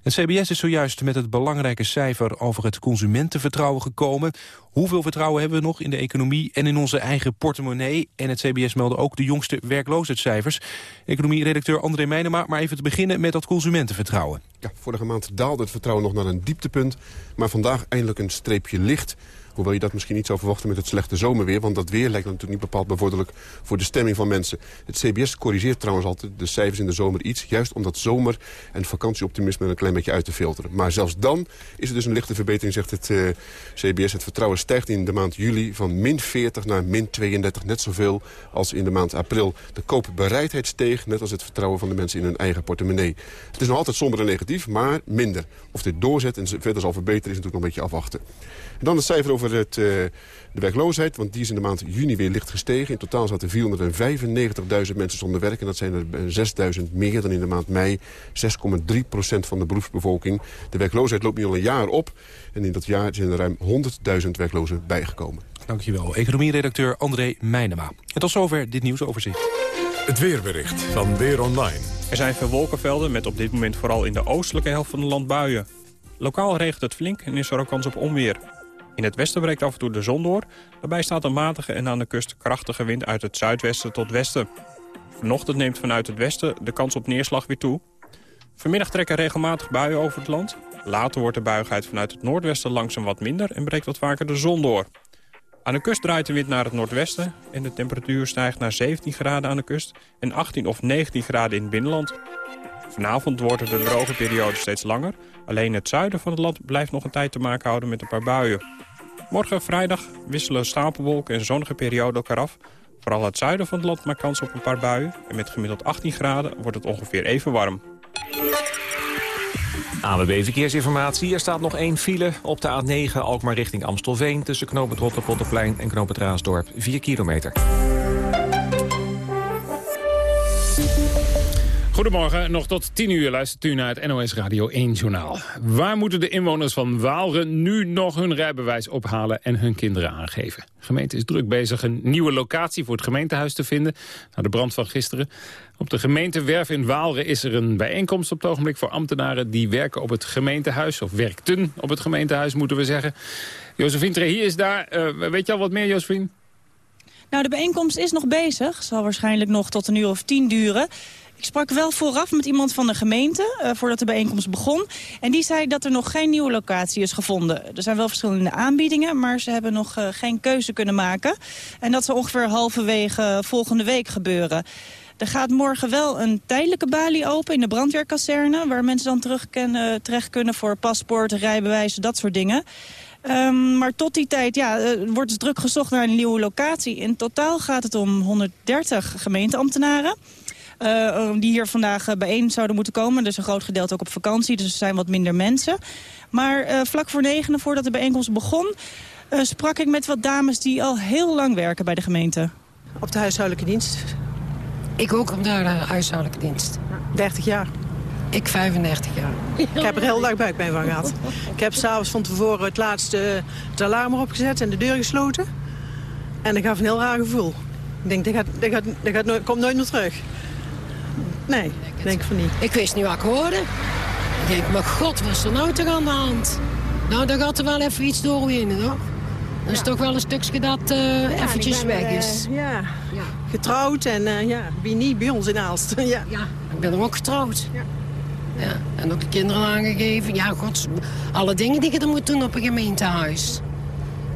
Het CBS is zojuist met het belangrijke cijfer over het consumentenvertrouwen gekomen. Hoeveel vertrouwen hebben we nog in de economie en in onze eigen portemonnee? En het CBS meldde ook de jongste werkloosheidscijfers. Economie-redacteur André Meijnema, maar even te beginnen met dat consumentenvertrouwen. Ja, vorige maand daalde het vertrouwen nog naar een dieptepunt. Maar vandaag eindelijk een streepje licht. Hoewel je dat misschien niet zou verwachten met het slechte zomerweer. Want dat weer lijkt natuurlijk niet bepaald bevorderlijk voor de stemming van mensen. Het CBS corrigeert trouwens altijd de cijfers in de zomer iets. Juist om dat zomer- en vakantieoptimisme een klein beetje uit te filteren. Maar zelfs dan is er dus een lichte verbetering, zegt het uh, CBS. Het vertrouwen stijgt in de maand juli van min 40 naar min 32. Net zoveel als in de maand april. De koopbereidheid steeg, net als het vertrouwen van de mensen in hun eigen portemonnee. Het is nog altijd somber en negatief, maar minder. Of dit doorzet en verder zal verbeteren is natuurlijk nog een beetje afwachten. En dan het cijfer over het, eh, de werkloosheid, want die is in de maand juni weer licht gestegen. In totaal zaten 495.000 mensen zonder werk. En dat zijn er 6.000 meer dan in de maand mei. 6,3 procent van de beroepsbevolking. De werkloosheid loopt nu al een jaar op. En in dat jaar zijn er ruim 100.000 werklozen bijgekomen. Dankjewel, economieredacteur André Meijnema. En tot zover dit nieuwsoverzicht. Het weerbericht van Weer Online. Er zijn veel wolkenvelden met op dit moment vooral in de oostelijke helft van het land buien. Lokaal regent het flink en is er ook kans op onweer. In het westen breekt af en toe de zon door. Daarbij staat een matige en aan de kust krachtige wind uit het zuidwesten tot westen. Vanochtend neemt vanuit het westen de kans op neerslag weer toe. Vanmiddag trekken regelmatig buien over het land. Later wordt de buigheid vanuit het noordwesten langzaam wat minder... en breekt wat vaker de zon door. Aan de kust draait de wind naar het noordwesten... en de temperatuur stijgt naar 17 graden aan de kust... en 18 of 19 graden in het binnenland. Vanavond worden de droge periode steeds langer. Alleen het zuiden van het land blijft nog een tijd te maken houden met een paar buien. Morgen vrijdag wisselen stapelwolken en zonnige periode elkaar af. Vooral het zuiden van het land maakt kans op een paar buien. En met gemiddeld 18 graden wordt het ongeveer even warm. AWB Verkeersinformatie. Er staat nog één file op de A9 Alkmaar richting Amstelveen... tussen Knoop het Rotterpotterplein en Knoop het Raasdorp. 4 kilometer. Goedemorgen, nog tot 10 uur luistert u naar het NOS Radio 1 Journaal. Waar moeten de inwoners van Waalre nu nog hun rijbewijs ophalen en hun kinderen aangeven? De gemeente is druk bezig een nieuwe locatie voor het gemeentehuis te vinden. Na de brand van gisteren. Op de gemeentewerf in Waalre is er een bijeenkomst op het ogenblik voor ambtenaren die werken op het gemeentehuis. Of werkten op het gemeentehuis, moeten we zeggen. Josephine Trehier is daar. Uh, weet je al wat meer, Josephine? Nou, de bijeenkomst is nog bezig. Zal waarschijnlijk nog tot een uur of tien duren. Ik sprak wel vooraf met iemand van de gemeente, uh, voordat de bijeenkomst begon. En die zei dat er nog geen nieuwe locatie is gevonden. Er zijn wel verschillende aanbiedingen, maar ze hebben nog uh, geen keuze kunnen maken. En dat zal ongeveer halverwege volgende week gebeuren. Er gaat morgen wel een tijdelijke balie open in de brandweerkazerne... waar mensen dan terug kunnen, terecht kunnen voor paspoort, rijbewijzen, dat soort dingen. Um, maar tot die tijd ja, uh, wordt het druk gezocht naar een nieuwe locatie. In totaal gaat het om 130 gemeenteambtenaren. Uh, die hier vandaag bijeen zouden moeten komen. Dus een groot gedeelte ook op vakantie, dus er zijn wat minder mensen. Maar uh, vlak voor negenen, voordat de bijeenkomst begon... Uh, sprak ik met wat dames die al heel lang werken bij de gemeente. Op de huishoudelijke dienst. Ik ook op de huishoudelijke dienst. 30 jaar. Ik 35 jaar. Ik heb er heel dag buikpijn van gehad. Ik heb s'avonds van tevoren het laatste het alarm erop gezet en de deur gesloten. En dat gaf een heel raar gevoel. Ik denk, dat, gaat, dat, gaat, dat gaat nooit, komt nooit meer terug. Nee, ik denk van niet. Ik wist niet wat ik hoorde. Ik denk, maar god, wat is er nou toch aan de hand? Nou, dan gaat er wel even iets doorwinnen, hoor. Dat is ja. toch wel een stukje dat uh, ja, eventjes weg is. Uh, ja. ja. getrouwd en uh, ja, wie niet bij ons in Aalst. ja. ja, ik ben er ook getrouwd. Ja. Ja. En ook de kinderen aangegeven. Ja, god, alle dingen die je er moet doen op een gemeentehuis.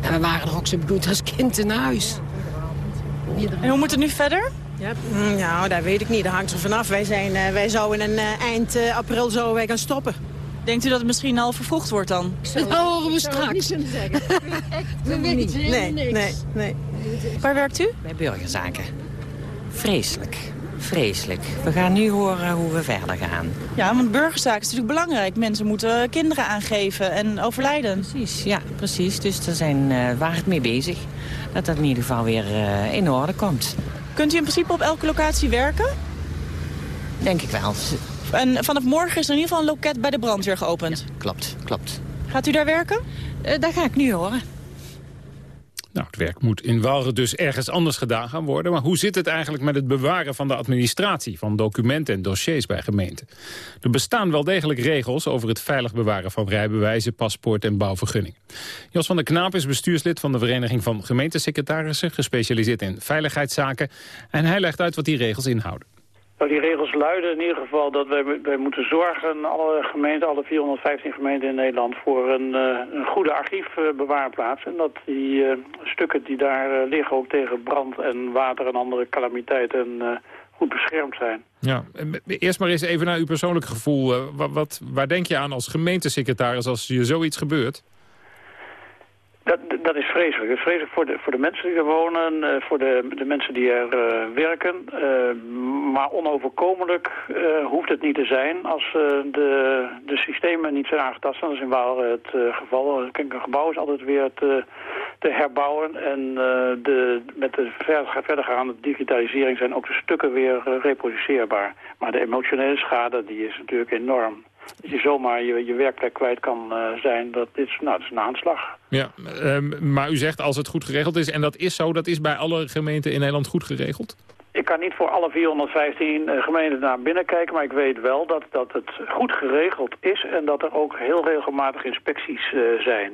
En we waren er ook zo bedoeld als kind in huis. En hoe moet het nu verder? Ja, nou, dat weet ik niet. Dat hangt er vanaf. Wij, zijn, uh, wij zouden een, uh, eind uh, april zouden wij gaan stoppen. Denkt u dat het misschien al vervroegd wordt dan? Dat horen we straks. niet zeggen. we weten nee, niks. Nee, nee. Waar werkt u? Bij burgerzaken. Vreselijk. Vreselijk. We gaan nu horen hoe we verder gaan. Ja, want burgerzaken is natuurlijk belangrijk. Mensen moeten kinderen aangeven en overlijden. Precies, ja, precies. Dus daar zijn uh, waar het mee bezig. Dat dat in ieder geval weer uh, in orde komt. Kunt u in principe op elke locatie werken? Denk ik wel. En vanaf morgen is er in ieder geval een loket bij de brandweer geopend? Ja, klopt, klopt. Gaat u daar werken? Uh, daar ga ik nu horen. Nou, het werk moet in Walre dus ergens anders gedaan gaan worden. Maar hoe zit het eigenlijk met het bewaren van de administratie... van documenten en dossiers bij gemeenten? Er bestaan wel degelijk regels over het veilig bewaren van rijbewijzen... paspoort en bouwvergunning. Jos van der Knaap is bestuurslid van de Vereniging van Gemeentesecretarissen... gespecialiseerd in veiligheidszaken. En hij legt uit wat die regels inhouden. Nou, die regels luiden in ieder geval dat wij, wij moeten zorgen, alle gemeenten, alle 415 gemeenten in Nederland, voor een, uh, een goede archiefbewaarplaats. En dat die uh, stukken die daar uh, liggen ook tegen brand en water en andere calamiteiten goed beschermd zijn. Ja, eerst maar eens even naar uw persoonlijke gevoel. Wat, waar denk je aan als gemeentesecretaris als je zoiets gebeurt? Dat, dat is vreselijk. Het is vreselijk voor de, voor de mensen die er wonen, eh, voor de, de mensen die er eh, werken. Eh, maar onoverkomelijk hoeft het niet te zijn als de, de systemen niet zijn aangetast. Dat is in Waal het geval. Een gebouw is altijd weer te, te herbouwen. En de, met de verder, verdergaande digitalisering zijn ook de stukken weer reproduceerbaar. Maar de emotionele schade die is natuurlijk enorm je zomaar je, je werkplek kwijt kan uh, zijn, dat is, nou, dat is een aanslag. Ja, um, maar u zegt als het goed geregeld is, en dat is zo, dat is bij alle gemeenten in Nederland goed geregeld? Ik kan niet voor alle 415 uh, gemeenten naar binnen kijken, maar ik weet wel dat, dat het goed geregeld is en dat er ook heel regelmatig inspecties uh, zijn.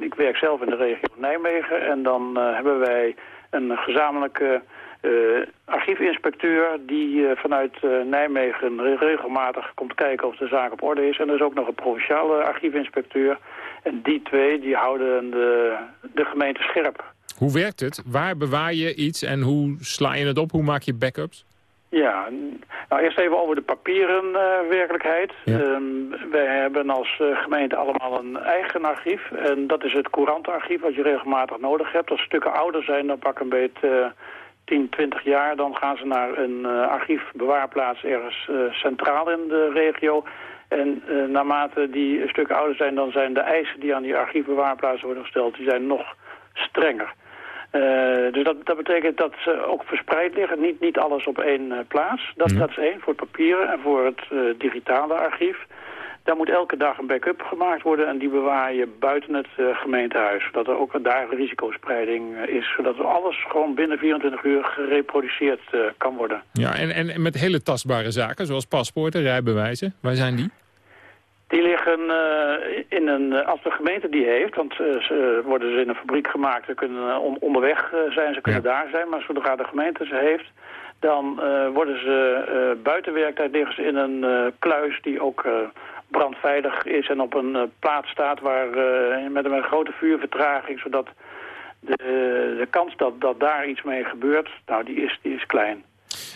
ik werk zelf in de regio Nijmegen en dan hebben wij een gezamenlijke uh, archiefinspecteur die uh, vanuit uh, Nijmegen regelmatig komt kijken of de zaak op orde is. En er is ook nog een provinciale archiefinspecteur. En die twee die houden de, de gemeente scherp. Hoe werkt het? Waar bewaar je iets en hoe sla je het op? Hoe maak je backups? Ja, nou eerst even over de papieren uh, werkelijkheid. Ja. Um, wij hebben als uh, gemeente allemaal een eigen archief. En dat is het courantenarchief wat je regelmatig nodig hebt. Als stukken ouder zijn, dan pak een beetje... Uh, 10, 20 jaar, dan gaan ze naar een uh, archiefbewaarplaats ergens uh, centraal in de regio. En uh, naarmate die een stuk ouder zijn, dan zijn de eisen die aan die archiefbewaarplaats worden gesteld, die zijn nog strenger. dus dat, dat betekent dat ze ook verspreid liggen, niet, niet alles op één plaats. Dat, mm. dat is één, voor het papieren en voor het digitale archief. Daar moet elke dag een backup gemaakt worden en die bewaar je buiten het uh, gemeentehuis. Zodat er ook daar risicospreiding uh, is. Zodat alles gewoon binnen 24 uur gereproduceerd uh, kan worden. Ja, en, en met hele tastbare zaken zoals paspoorten, rijbewijzen. Waar zijn die? Die liggen in een, als de gemeente die heeft, want ze worden ze in een fabriek gemaakt, ze kunnen on, onderweg zijn, ze kunnen ja. daar zijn, maar zodra de gemeente ze heeft, dan worden ze buiten werktijd liggen ze in een kluis die ook brandveilig is en op een uh, plaats staat waar, uh, met een grote vuurvertraging, zodat de, de kans dat, dat daar iets mee gebeurt, nou die is, die is klein.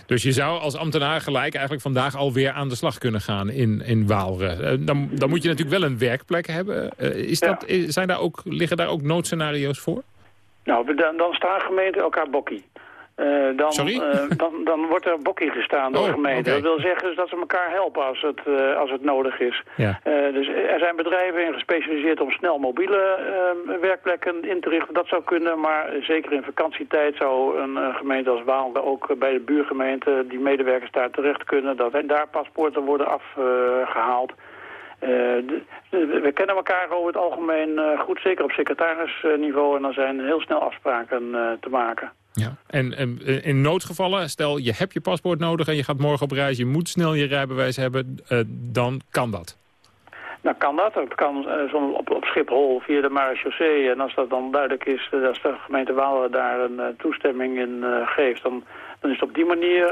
Dus je zou als ambtenaar gelijk eigenlijk vandaag alweer aan de slag kunnen gaan in, in Waalre. Uh, dan, dan moet je natuurlijk wel een werkplek hebben. is dat, zijn daar ook, liggen daar ook noodscenario's voor? Nou, dan, dan staan gemeenten elkaar bokkie. Uh, dan, uh, dan, dan wordt er bokkie gestaan door oh, de gemeente. Okay. Dat wil zeggen dat ze elkaar helpen als het, uh, als het nodig is. Ja. dus er zijn bedrijven in gespecialiseerd om snel mobiele werkplekken in te richten. Dat zou kunnen, maar zeker in vakantietijd zou een gemeente als Waal ook bij de buurgemeente die medewerkers daar terecht kunnen. Dat en daar paspoorten worden afgehaald. we kennen elkaar over het algemeen goed, zeker op secretarisniveau. En dan zijn heel snel afspraken te maken. Ja. En, en, in noodgevallen, stel je hebt je paspoort nodig en je gaat morgen op reis, je moet snel je rijbewijs hebben, uh, dan kan dat. Nou kan dat. Het kan uh, op, op Schiphol via de marechaussee. En als dat dan duidelijk is, uh, als de gemeente Waal daar een uh, toestemming in geeft... Dan, dan is het op die manier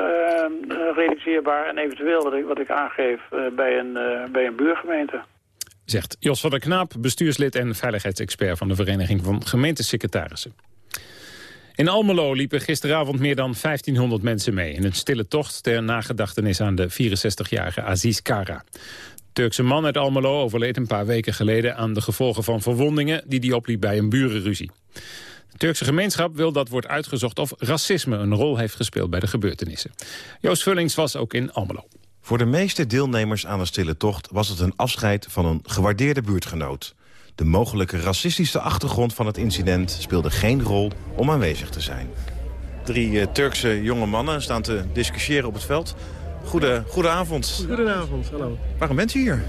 realiseerbaar. En eventueel, wat ik, wat ik aangeef, bij, een, bij een buurgemeente. Zegt Jos van der Knaap, bestuurslid en veiligheidsexpert... van de Vereniging van Gemeentesecretarissen. In Almelo liepen gisteravond meer dan 1500 mensen mee... in een stille tocht ter nagedachtenis aan de 64-jarige Aziz Kara. Turkse man uit Almelo overleed een paar weken geleden... aan de gevolgen van verwondingen die hij opliep bij een burenruzie. De Turkse gemeenschap wil dat wordt uitgezocht of racisme een rol heeft gespeeld bij de gebeurtenissen. Joost Vullings was ook in Almelo. Voor de meeste deelnemers aan de stille tocht was het een afscheid van een gewaardeerde buurtgenoot. De mogelijke racistische achtergrond van het incident speelde geen rol om aanwezig te zijn. Drie uh, Turkse jonge mannen staan te discussiëren op het veld. Goede, goedenavond. Goedenavond, hallo. Waarom bent u hier?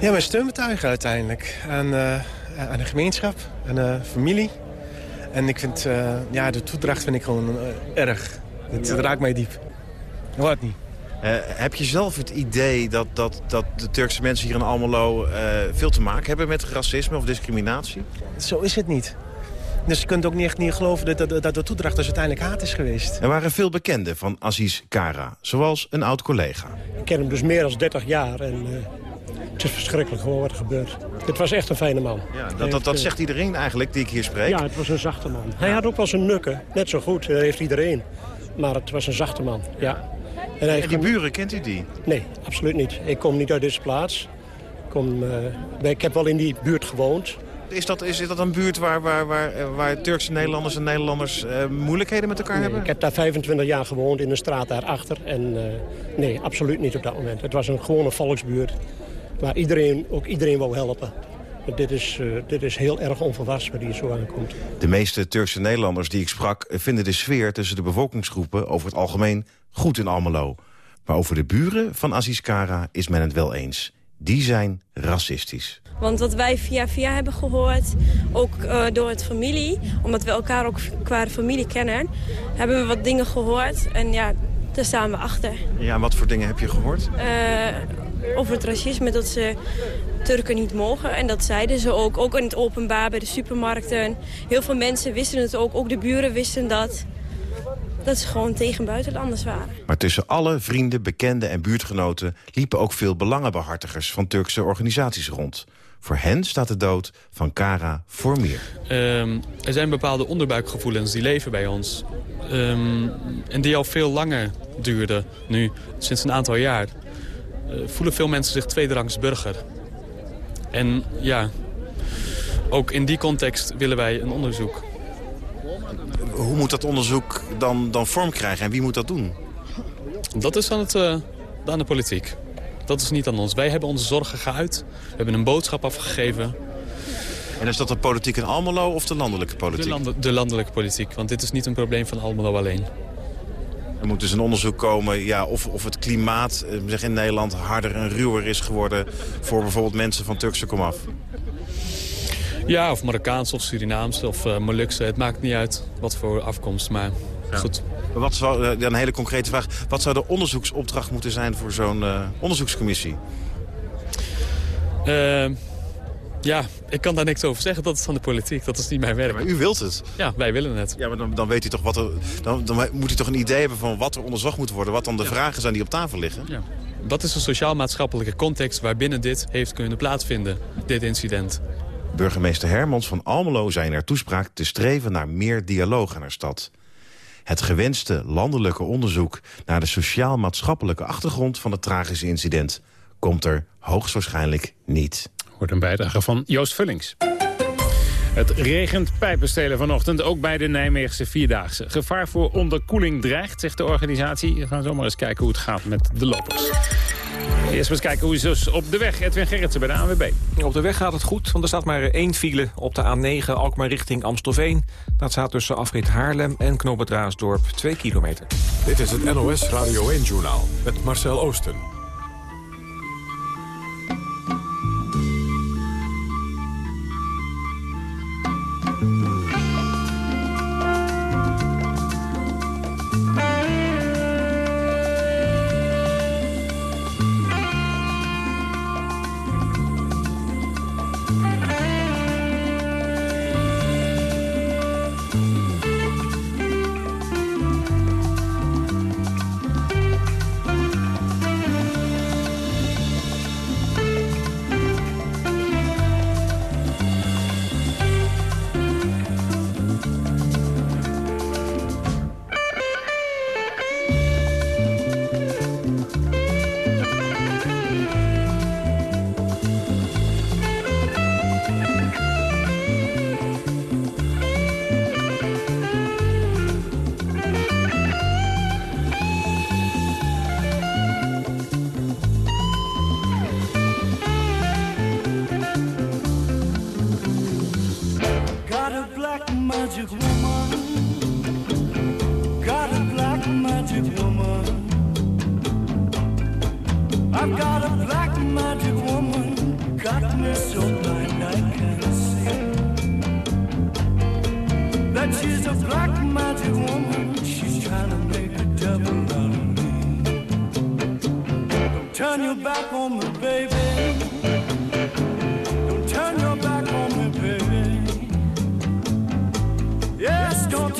Ja, mijn steunbetuigen uiteindelijk. Aan, uh, aan de gemeenschap, aan de familie. En ik vind, uh, ja, de toedracht vind ik gewoon erg. Het, het raakt mij diep. Wat niet. Uh, heb je zelf het idee dat, dat, dat de Turkse mensen hier in Almelo uh, veel te maken hebben met racisme of discriminatie? Zo is het niet. Dus je kunt ook niet echt niet geloven dat, dat, dat de toedracht dus uiteindelijk haat is geweest. Er waren veel bekenden van Aziz Kara, zoals een oud-collega. Ik ken hem dus meer dan 30 jaar en uh, het is verschrikkelijk gewoon wat er gebeurt. Het was echt een fijne man. Ja, dat, dat, dat zegt iedereen eigenlijk die ik hier spreek. Ja, het was een zachte man. Hij had ook wel zijn nukken, net zo goed, heeft iedereen. Maar het was een zachte man, ja. En, en die buren, kent u die? Nee, absoluut niet. Ik kom niet uit deze plaats. Ik, kom, uh, ik heb wel in die buurt gewoond. Is dat, is dat een buurt waar, waar, waar, eh, waar Turkse Nederlanders en Nederlanders uh, moeilijkheden met elkaar nee, hebben? Ik heb daar 25 jaar gewoond in een straat daarachter. En uh, nee, absoluut niet op dat moment. Het was een gewone volksbuurt waar iedereen, ook iedereen wou helpen. Dit is, uh, dit is heel erg onvolwassen waar die zo aankomt. De meeste Turkse Nederlanders die ik sprak... vinden de sfeer tussen de bevolkingsgroepen over het algemeen goed in Almelo. Maar over de buren van Aziz Kara is men het wel eens. Die zijn racistisch. Want wat wij via via hebben gehoord, ook uh, door het familie... omdat we elkaar ook qua familie kennen, hebben we wat dingen gehoord. En ja, daar staan we achter. Ja, wat voor dingen heb je gehoord? Uh, over het racisme, dat ze Turken niet mogen. En dat zeiden ze ook, ook in het openbaar, bij de supermarkten. Heel veel mensen wisten het ook, ook de buren wisten dat. Dat ze gewoon tegen buitenlanders waren. Maar tussen alle vrienden, bekenden en buurtgenoten... liepen ook veel belangenbehartigers van Turkse organisaties rond. Voor hen staat de dood van Kara voor meer. Um, er zijn bepaalde onderbuikgevoelens die leven bij ons. Um, en die al veel langer duurden, nu sinds een aantal jaar. Uh, voelen veel mensen zich tweederangs burger. En ja, ook in die context willen wij een onderzoek. Hoe moet dat onderzoek dan, dan vorm krijgen en wie moet dat doen? Dat is aan, het, uh, aan de politiek. Dat is niet aan ons. Wij hebben onze zorgen geuit. We hebben een boodschap afgegeven. En is dat de politiek in Almelo of de landelijke politiek? De, land, de landelijke politiek, want dit is niet een probleem van Almelo alleen. Er moet dus een onderzoek komen ja, of, of het klimaat zeg in Nederland harder en ruwer is geworden... voor bijvoorbeeld mensen van Turkse komaf. Ja, of Marokkaanse of Surinaamse of uh, Molukse. Het maakt niet uit wat voor afkomst, maar ja. goed. Wat zou, uh, een hele concrete vraag. Wat zou de onderzoeksopdracht moeten zijn voor zo'n uh, onderzoekscommissie? ja, ik kan daar niks over zeggen. Dat is van de politiek. Dat is niet mijn werk. Ja, maar u wilt het? Ja, wij willen het. Ja, maar dan, dan weet u toch wat er, dan, dan moet u toch een idee hebben van wat er onderzocht moet worden. Wat dan de ja. vragen zijn die op tafel liggen. Ja. Dat is een sociaal-maatschappelijke context waarbinnen dit heeft kunnen plaatsvinden. Dit incident. Burgemeester Hermans van Almelo zei in haar toespraak te streven naar meer dialoog in haar stad. Het gewenste landelijke onderzoek naar de sociaal-maatschappelijke achtergrond van het tragische incident komt er hoogstwaarschijnlijk niet. Wordt een bijdrage van Joost Vullings. Het regent pijpenstelen vanochtend, ook bij de Nijmeegse Vierdaagse. Gevaar voor onderkoeling dreigt, zegt de organisatie. We gaan zomaar eens kijken hoe het gaat met de lopers. Eerst eens kijken hoe is dus op de weg. Edwin Gerritsen bij de ANWB. Op de weg gaat het goed, want er staat maar één file op de A9 Alkmaar richting Amstelveen. Dat staat tussen afrit Haarlem en Knoop Raasdorp 2 kilometer. Dit is het NOS Radio 1-journaal met Marcel Oosten.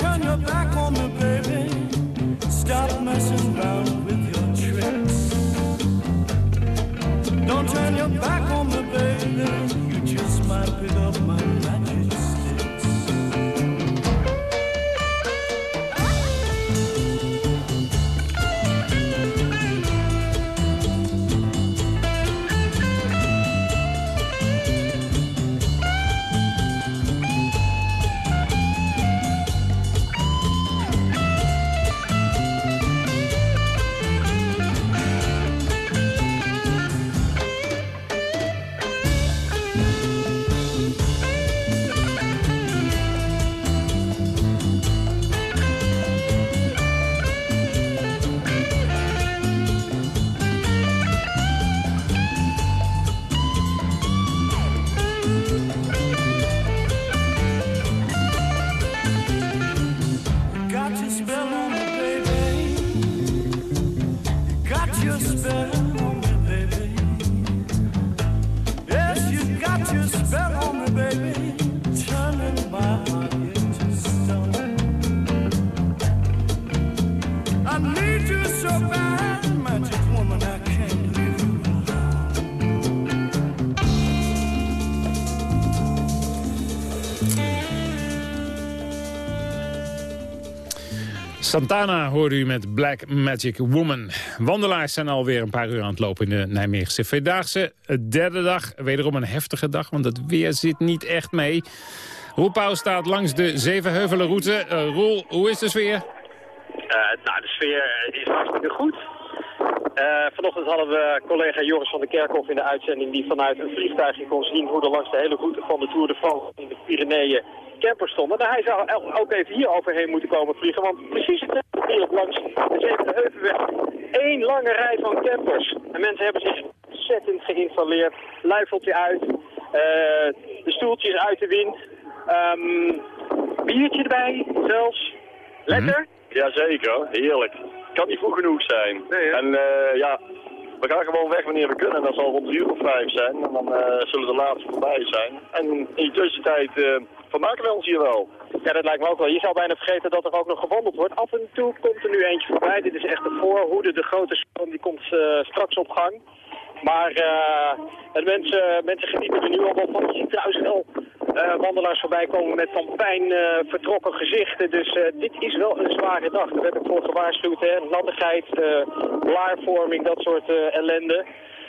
turn your back. Santana hoorde u met Black Magic Woman. Wandelaars zijn alweer een paar uur aan het lopen in de Nijmeegse Vierdaagse. Derde dag, wederom een heftige dag, want het weer zit niet echt mee. Roel Pauw staat langs de Zevenheuvelenroute. Uh, Roel, hoe is de sfeer? Eh, nou, de sfeer is hartstikke goed. Eh, vanochtend hadden we collega Joris van der Kerkhof in de uitzending... die vanuit een vliegtuigje kon zien hoe er langs de hele route van de Tour de France... in de Pyreneeën campers stonden. Nou, hij zou ook even hier overheen moeten komen vliegen... want precies hier langs de Zevende Heuvelweg... één lange rij van campers. En mensen hebben zich ontzettend geïnstalleerd. Luifeltje uit, eh, de stoeltjes uit de wind... Ehm, biertje erbij, zelfs. Lekker? Jazeker, heerlijk. Kan niet vroeg genoeg zijn. en eh, ja, we gaan gewoon weg wanneer we kunnen. Dat zal rond drie uur of vijf zijn. En dan eh, zullen de laatste voorbij zijn. En in die tussentijd eh, vermaken we ons hier wel. Ja, dat lijkt me ook wel. Je zou bijna vergeten dat er ook nog gewandeld wordt. Af en toe komt er nu eentje voorbij. Dit is echt de voorhoede. De grote stroom die komt straks op gang. Maar de mensen, mensen genieten er nu al wel van. Je ziet trouwens wel wandelaars voorbij komen met van pijn eh, vertrokken gezichten. Dus eh, dit is wel een zware dag. Daar werd ik voor gewaarschuwd. Hè? Nattigheid, eh, blaarvorming, dat soort eh, ellende.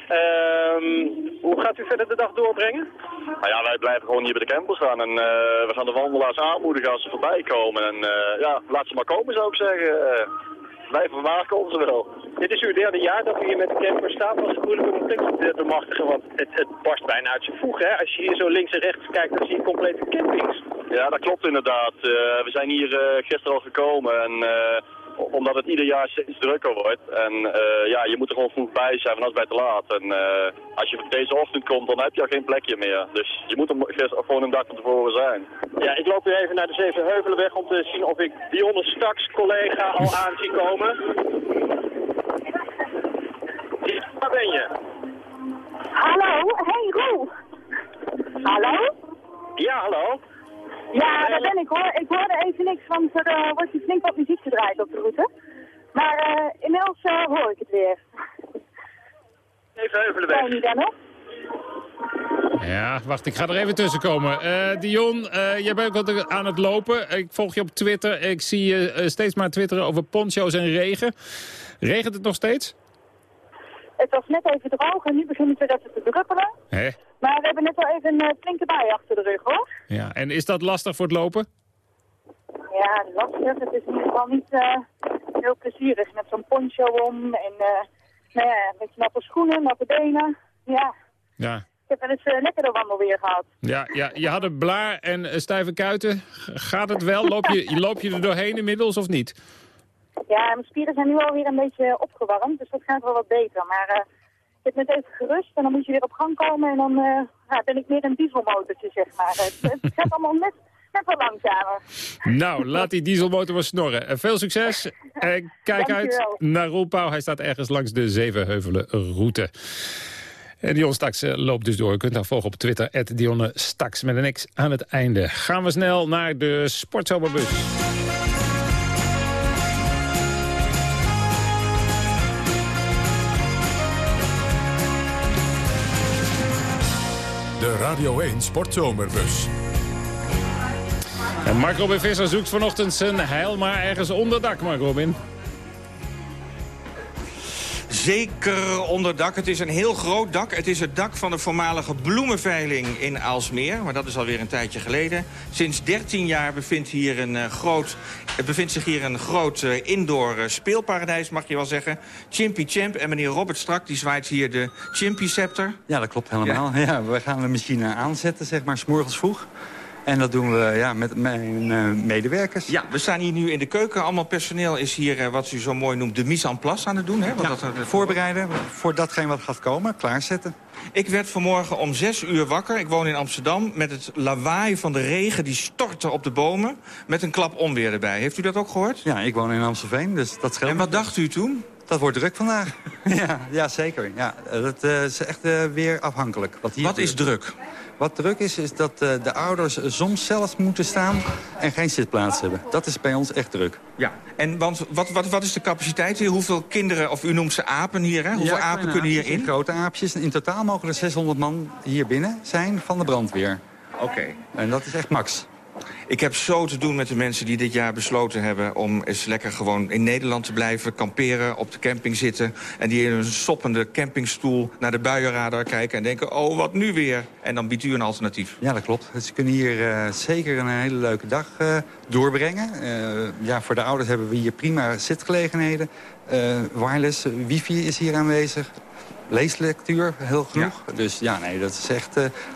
Ehm, hoe gaat u verder de dag doorbrengen? Nou ja, wij blijven gewoon hier bij de camper staan. En eh, we gaan de wandelaars aanmoedigen als ze voorbij komen. En eh, ja, laat ze maar komen zou ik zeggen. Wij vermaken ons wel. Dit is uw derde jaar dat u hier met de camper staat. Was het moeilijk om een plek te bemachtigen? Want het, het barst bijna uit zijn voeg. Hè? Als je hier zo links en rechts kijkt, dan zie je complete campings. Ja, dat klopt inderdaad. Eh, we zijn hier eh, gisteren al gekomen en eh, omdat het ieder jaar steeds drukker wordt. En eh, ja, je moet er gewoon vroeg bij zijn, want anders je te laat. En eh, als je deze ochtend komt, dan heb je al geen plekje meer. Dus je moet er gewoon een dag van tevoren zijn. Ja, ik loop weer even naar de Zevenheuvelenweg om te zien of ik Dionne Staks collega al aan zie komen. Waar ben je? Hallo, hey Roel. Hallo? Ja, hallo. Ja, daar ben ik hoor. Ik hoorde even niks, want er eh, wordt hier flink wat muziek gedraaid op de route. Maar eh, inmiddels eh, hoor ik het weer. Zevenheuvelenweg. Zijn jullie daar nog? Ja, wacht, ik ga er even tussen komen. Eh, Dion, eh, jij bent ook wat aan het lopen. Ik volg je op Twitter. Ik zie je eh, steeds maar twitteren over poncho's en regen. Regent het nog steeds? Het was net even droog en nu begint het weer even te druppelen. Hè? Maar we hebben net wel even een uh, flinke bui achter de rug hoor. Ja, en is dat lastig voor het lopen? Ja, lastig. Het is in ieder geval niet eh, heel plezierig met zo'n poncho om en uh, nou ja, met natte schoenen, natte benen. Ja, Ja. ik heb wel eens uh, lekker de wandelweer gehad. Ja, ja, je had een blaar en eh, stijve kuiten. Gaat het wel? Loop je, loop je er doorheen inmiddels of niet? Ja, mijn spieren zijn nu alweer een beetje opgewarmd, dus dat gaat wel wat beter. Maar ik heb net even gerust en dan moet je weer op gang komen en dan eh, ja, ben ik meer een dieselmotortje, zeg maar. het, het gaat allemaal net, net wat langzamer. Nou, laat die dieselmotor maar snorren. Eh, veel succes. Eh, kijk uit naar Roel Pauw. Hij staat ergens langs de Zevenheuvelen route. En Dion Staks eh, loopt dus door. Je kunt haar volgen op Twitter, Dionne Staks, met een X aan het einde. Gaan we snel naar de Sportzomerbus. De Radio 1 Sportzomerbus. En Robin Visser zoekt vanochtend zijn heil maar ergens onder dak, Mark Robin. Zeker onder dak. Het is een heel groot dak. Het is het dak van de voormalige bloemenveiling in Aalsmeer. Maar dat is alweer een tijdje geleden. Sinds 13 jaar bevindt, hier een, eh, groot, er bevindt zich hier een groot eh, indoor eh, speelparadijs, mag je wel zeggen. Chimpy Champ en meneer Robert Strak die zwaait hier de Chimpy Scepter. Ja, dat klopt helemaal. Ja. we gaan de machine aanzetten, zeg maar, s morgens vroeg. En dat doen we ja, met mijn eh, medewerkers. Ja, we staan hier nu in de keuken. Allemaal personeel is hier, eh, wat u zo mooi noemt, de mise en place aan het doen. Hè? Want Ja, dat, eh, voorbereiden voor datgene wat gaat komen, klaarzetten. Ik werd vanmorgen om zes uur wakker. Ik woon in Amsterdam. Met het lawaai van de regen die stortte op de bomen. Met een klap onweer erbij. Heeft u dat ook gehoord? Ja, ik woon in Amstelveen, dus dat scheelt. En wat dacht u toen? Dat wordt druk vandaag. ja, ja, zeker. Ja, dat eh, is echt eh, weer afhankelijk. Wat, hier Wat is druk? Wat druk is, is dat eh, de ouders soms zelf moeten staan en geen zitplaats hebben. Dat is bij ons echt druk. Ja, en want, wat, wat, wat is de capaciteit hier? Hoeveel kinderen, of u noemt ze apen hier, hè? Hoeveel Ja, apen kunnen aapjes hierin? en Grote aapjes. In totaal mogen er 600 man hier binnen zijn van de brandweer. Oké. En dat is echt max. Ik heb zo te doen met de mensen die dit jaar besloten hebben... om eens lekker gewoon in Nederland te blijven, kamperen, op de camping zitten... en die in een soppende campingstoel naar de buienradar kijken... en denken, oh, wat nu weer? En dan biedt u een alternatief. Ja, dat klopt. Dus ze kunnen hier eh, zeker een hele leuke dag eh, doorbrengen. Eh, ja, voor de ouders hebben we hier prima zitgelegenheden. Wireless, wifi is hier aanwezig. Leeslectuur, heel genoeg. Dus ja, nee, dat is echt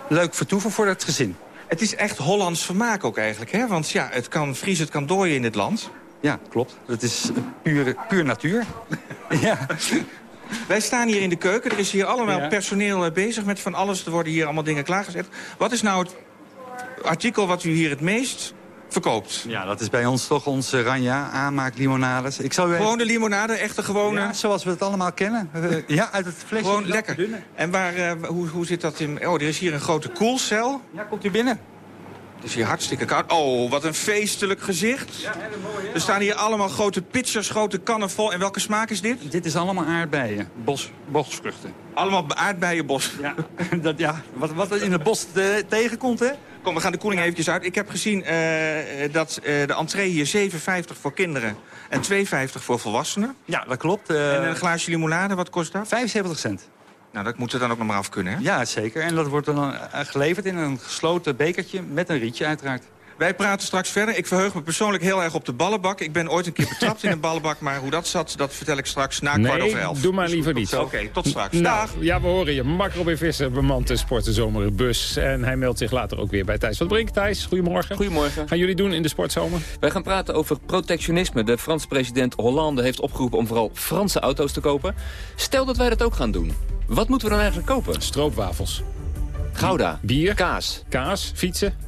leuk vertoeven voor het gezin. Het is echt Hollands vermaak ook eigenlijk, hè? Want ja, het kan vriezen, het kan dooien in dit land. Ja, klopt. Het is puur, puur natuur. ja. Wij staan hier in de keuken. Er is hier allemaal Ja. personeel eh, bezig met van alles. Er worden hier allemaal dingen klaargezet. Wat is nou het artikel wat u hier het meest verkoopt? Ja, dat is bij ons toch onze Ranja aanmaaklimonades. Ik zou even- Gewone limonade, echte gewone... Ja, zoals we het allemaal kennen. Eh, ja, uit het flesje. Gewoon lekker. dunne. En waar, eh, hoe, hoe zit dat in... Oh, er is hier een grote koelcel. Ja, komt u binnen. Het is hier hartstikke koud. Oh, wat een feestelijk gezicht. Er staan hier allemaal grote pitchers, grote kannen vol. En welke smaak is dit? Dit is allemaal aardbeien, bos, bosvruchten. Allemaal aardbeienbos. Ja, dat, ja wat, wat er in het bos te- tegenkomt, hè? Kom, we gaan de koeling eventjes uit. Ik heb gezien eh, dat eh, de entree hier 7,50 voor kinderen en 2,50 voor volwassenen. Ja, dat klopt. eh, En een glaasje limonade, wat kost dat? 75 cent. Nou, dat moet er dan ook nog maar af kunnen, hè? Ja, zeker. En dat wordt dan eh, geleverd in een gesloten bekertje met een rietje uiteraard. Wij praten straks verder. Ik verheug me persoonlijk heel erg op de ballenbak. Ik ben ooit een keer betrapt in een ballenbak, maar hoe dat zat, dat vertel ik straks na kwart over elf. doe maar liever niet. Oké, tot straks. Nou, Dag. ja, we horen je. Mark Robin Visser bemand de sportenzomerbus. En hij meldt zich later ook weer bij Thijs van Brink. Thijs, goedemorgen. Goedemorgen. Gaan jullie doen in de sportzomer? Wij gaan praten over protectionisme. De Franse president Hollande heeft opgeroepen om vooral Franse auto's te kopen. Stel dat wij dat ook gaan doen. Wat moeten we dan eigenlijk kopen? Stroopwafels. Gouda. Bier. Kaas. Kaas. Fietsen.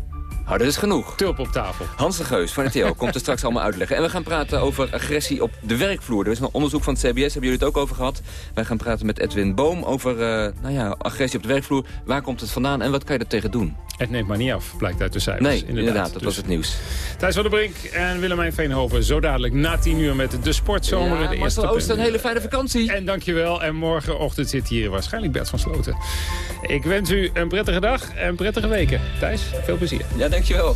Oh, dat is genoeg. Tulp op tafel. Hans de Geus van het TL komt er straks allemaal uitleggen. En we gaan praten over agressie op de werkvloer. Er is een onderzoek van het CBS, hebben jullie het ook over gehad. Wij gaan praten met Edwin Boom over eh, nou ja, agressie op de werkvloer. Waar komt het vandaan en wat kan je er tegen doen? Het neemt maar niet af, blijkt uit de cijfers. Nee, inderdaad, dat Dus was het nieuws. Thijs van der Brink en Willemijn Veenhoven. Zo dadelijk na 10 uur met de sportzomer. Ja, de Marcel eerste Ooster, een hele fijne vakantie. En dankjewel. En morgenochtend zit hier waarschijnlijk Bert van Sloten. Ik wens u een prettige dag en prettige weken. Thijs, veel plezier. Ja, dankjewel.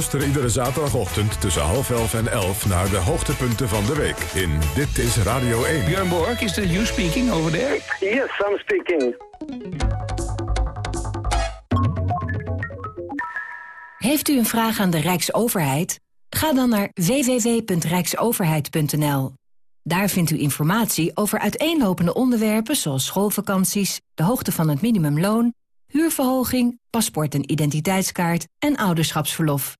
iedere zaterdagochtend tussen half elf en elf... naar de hoogtepunten van de week in Dit is Radio 1. Björn Borg, is it you speaking over there? Yes, I'm speaking. Heeft u een vraag aan de Rijksoverheid? Ga dan naar www.rijksoverheid.nl. Daar vindt u informatie over uiteenlopende onderwerpen zoals schoolvakanties, de hoogte van het minimumloon, huurverhoging, paspoort en identiteitskaart en ouderschapsverlof.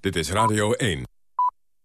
Dit is Radio 1.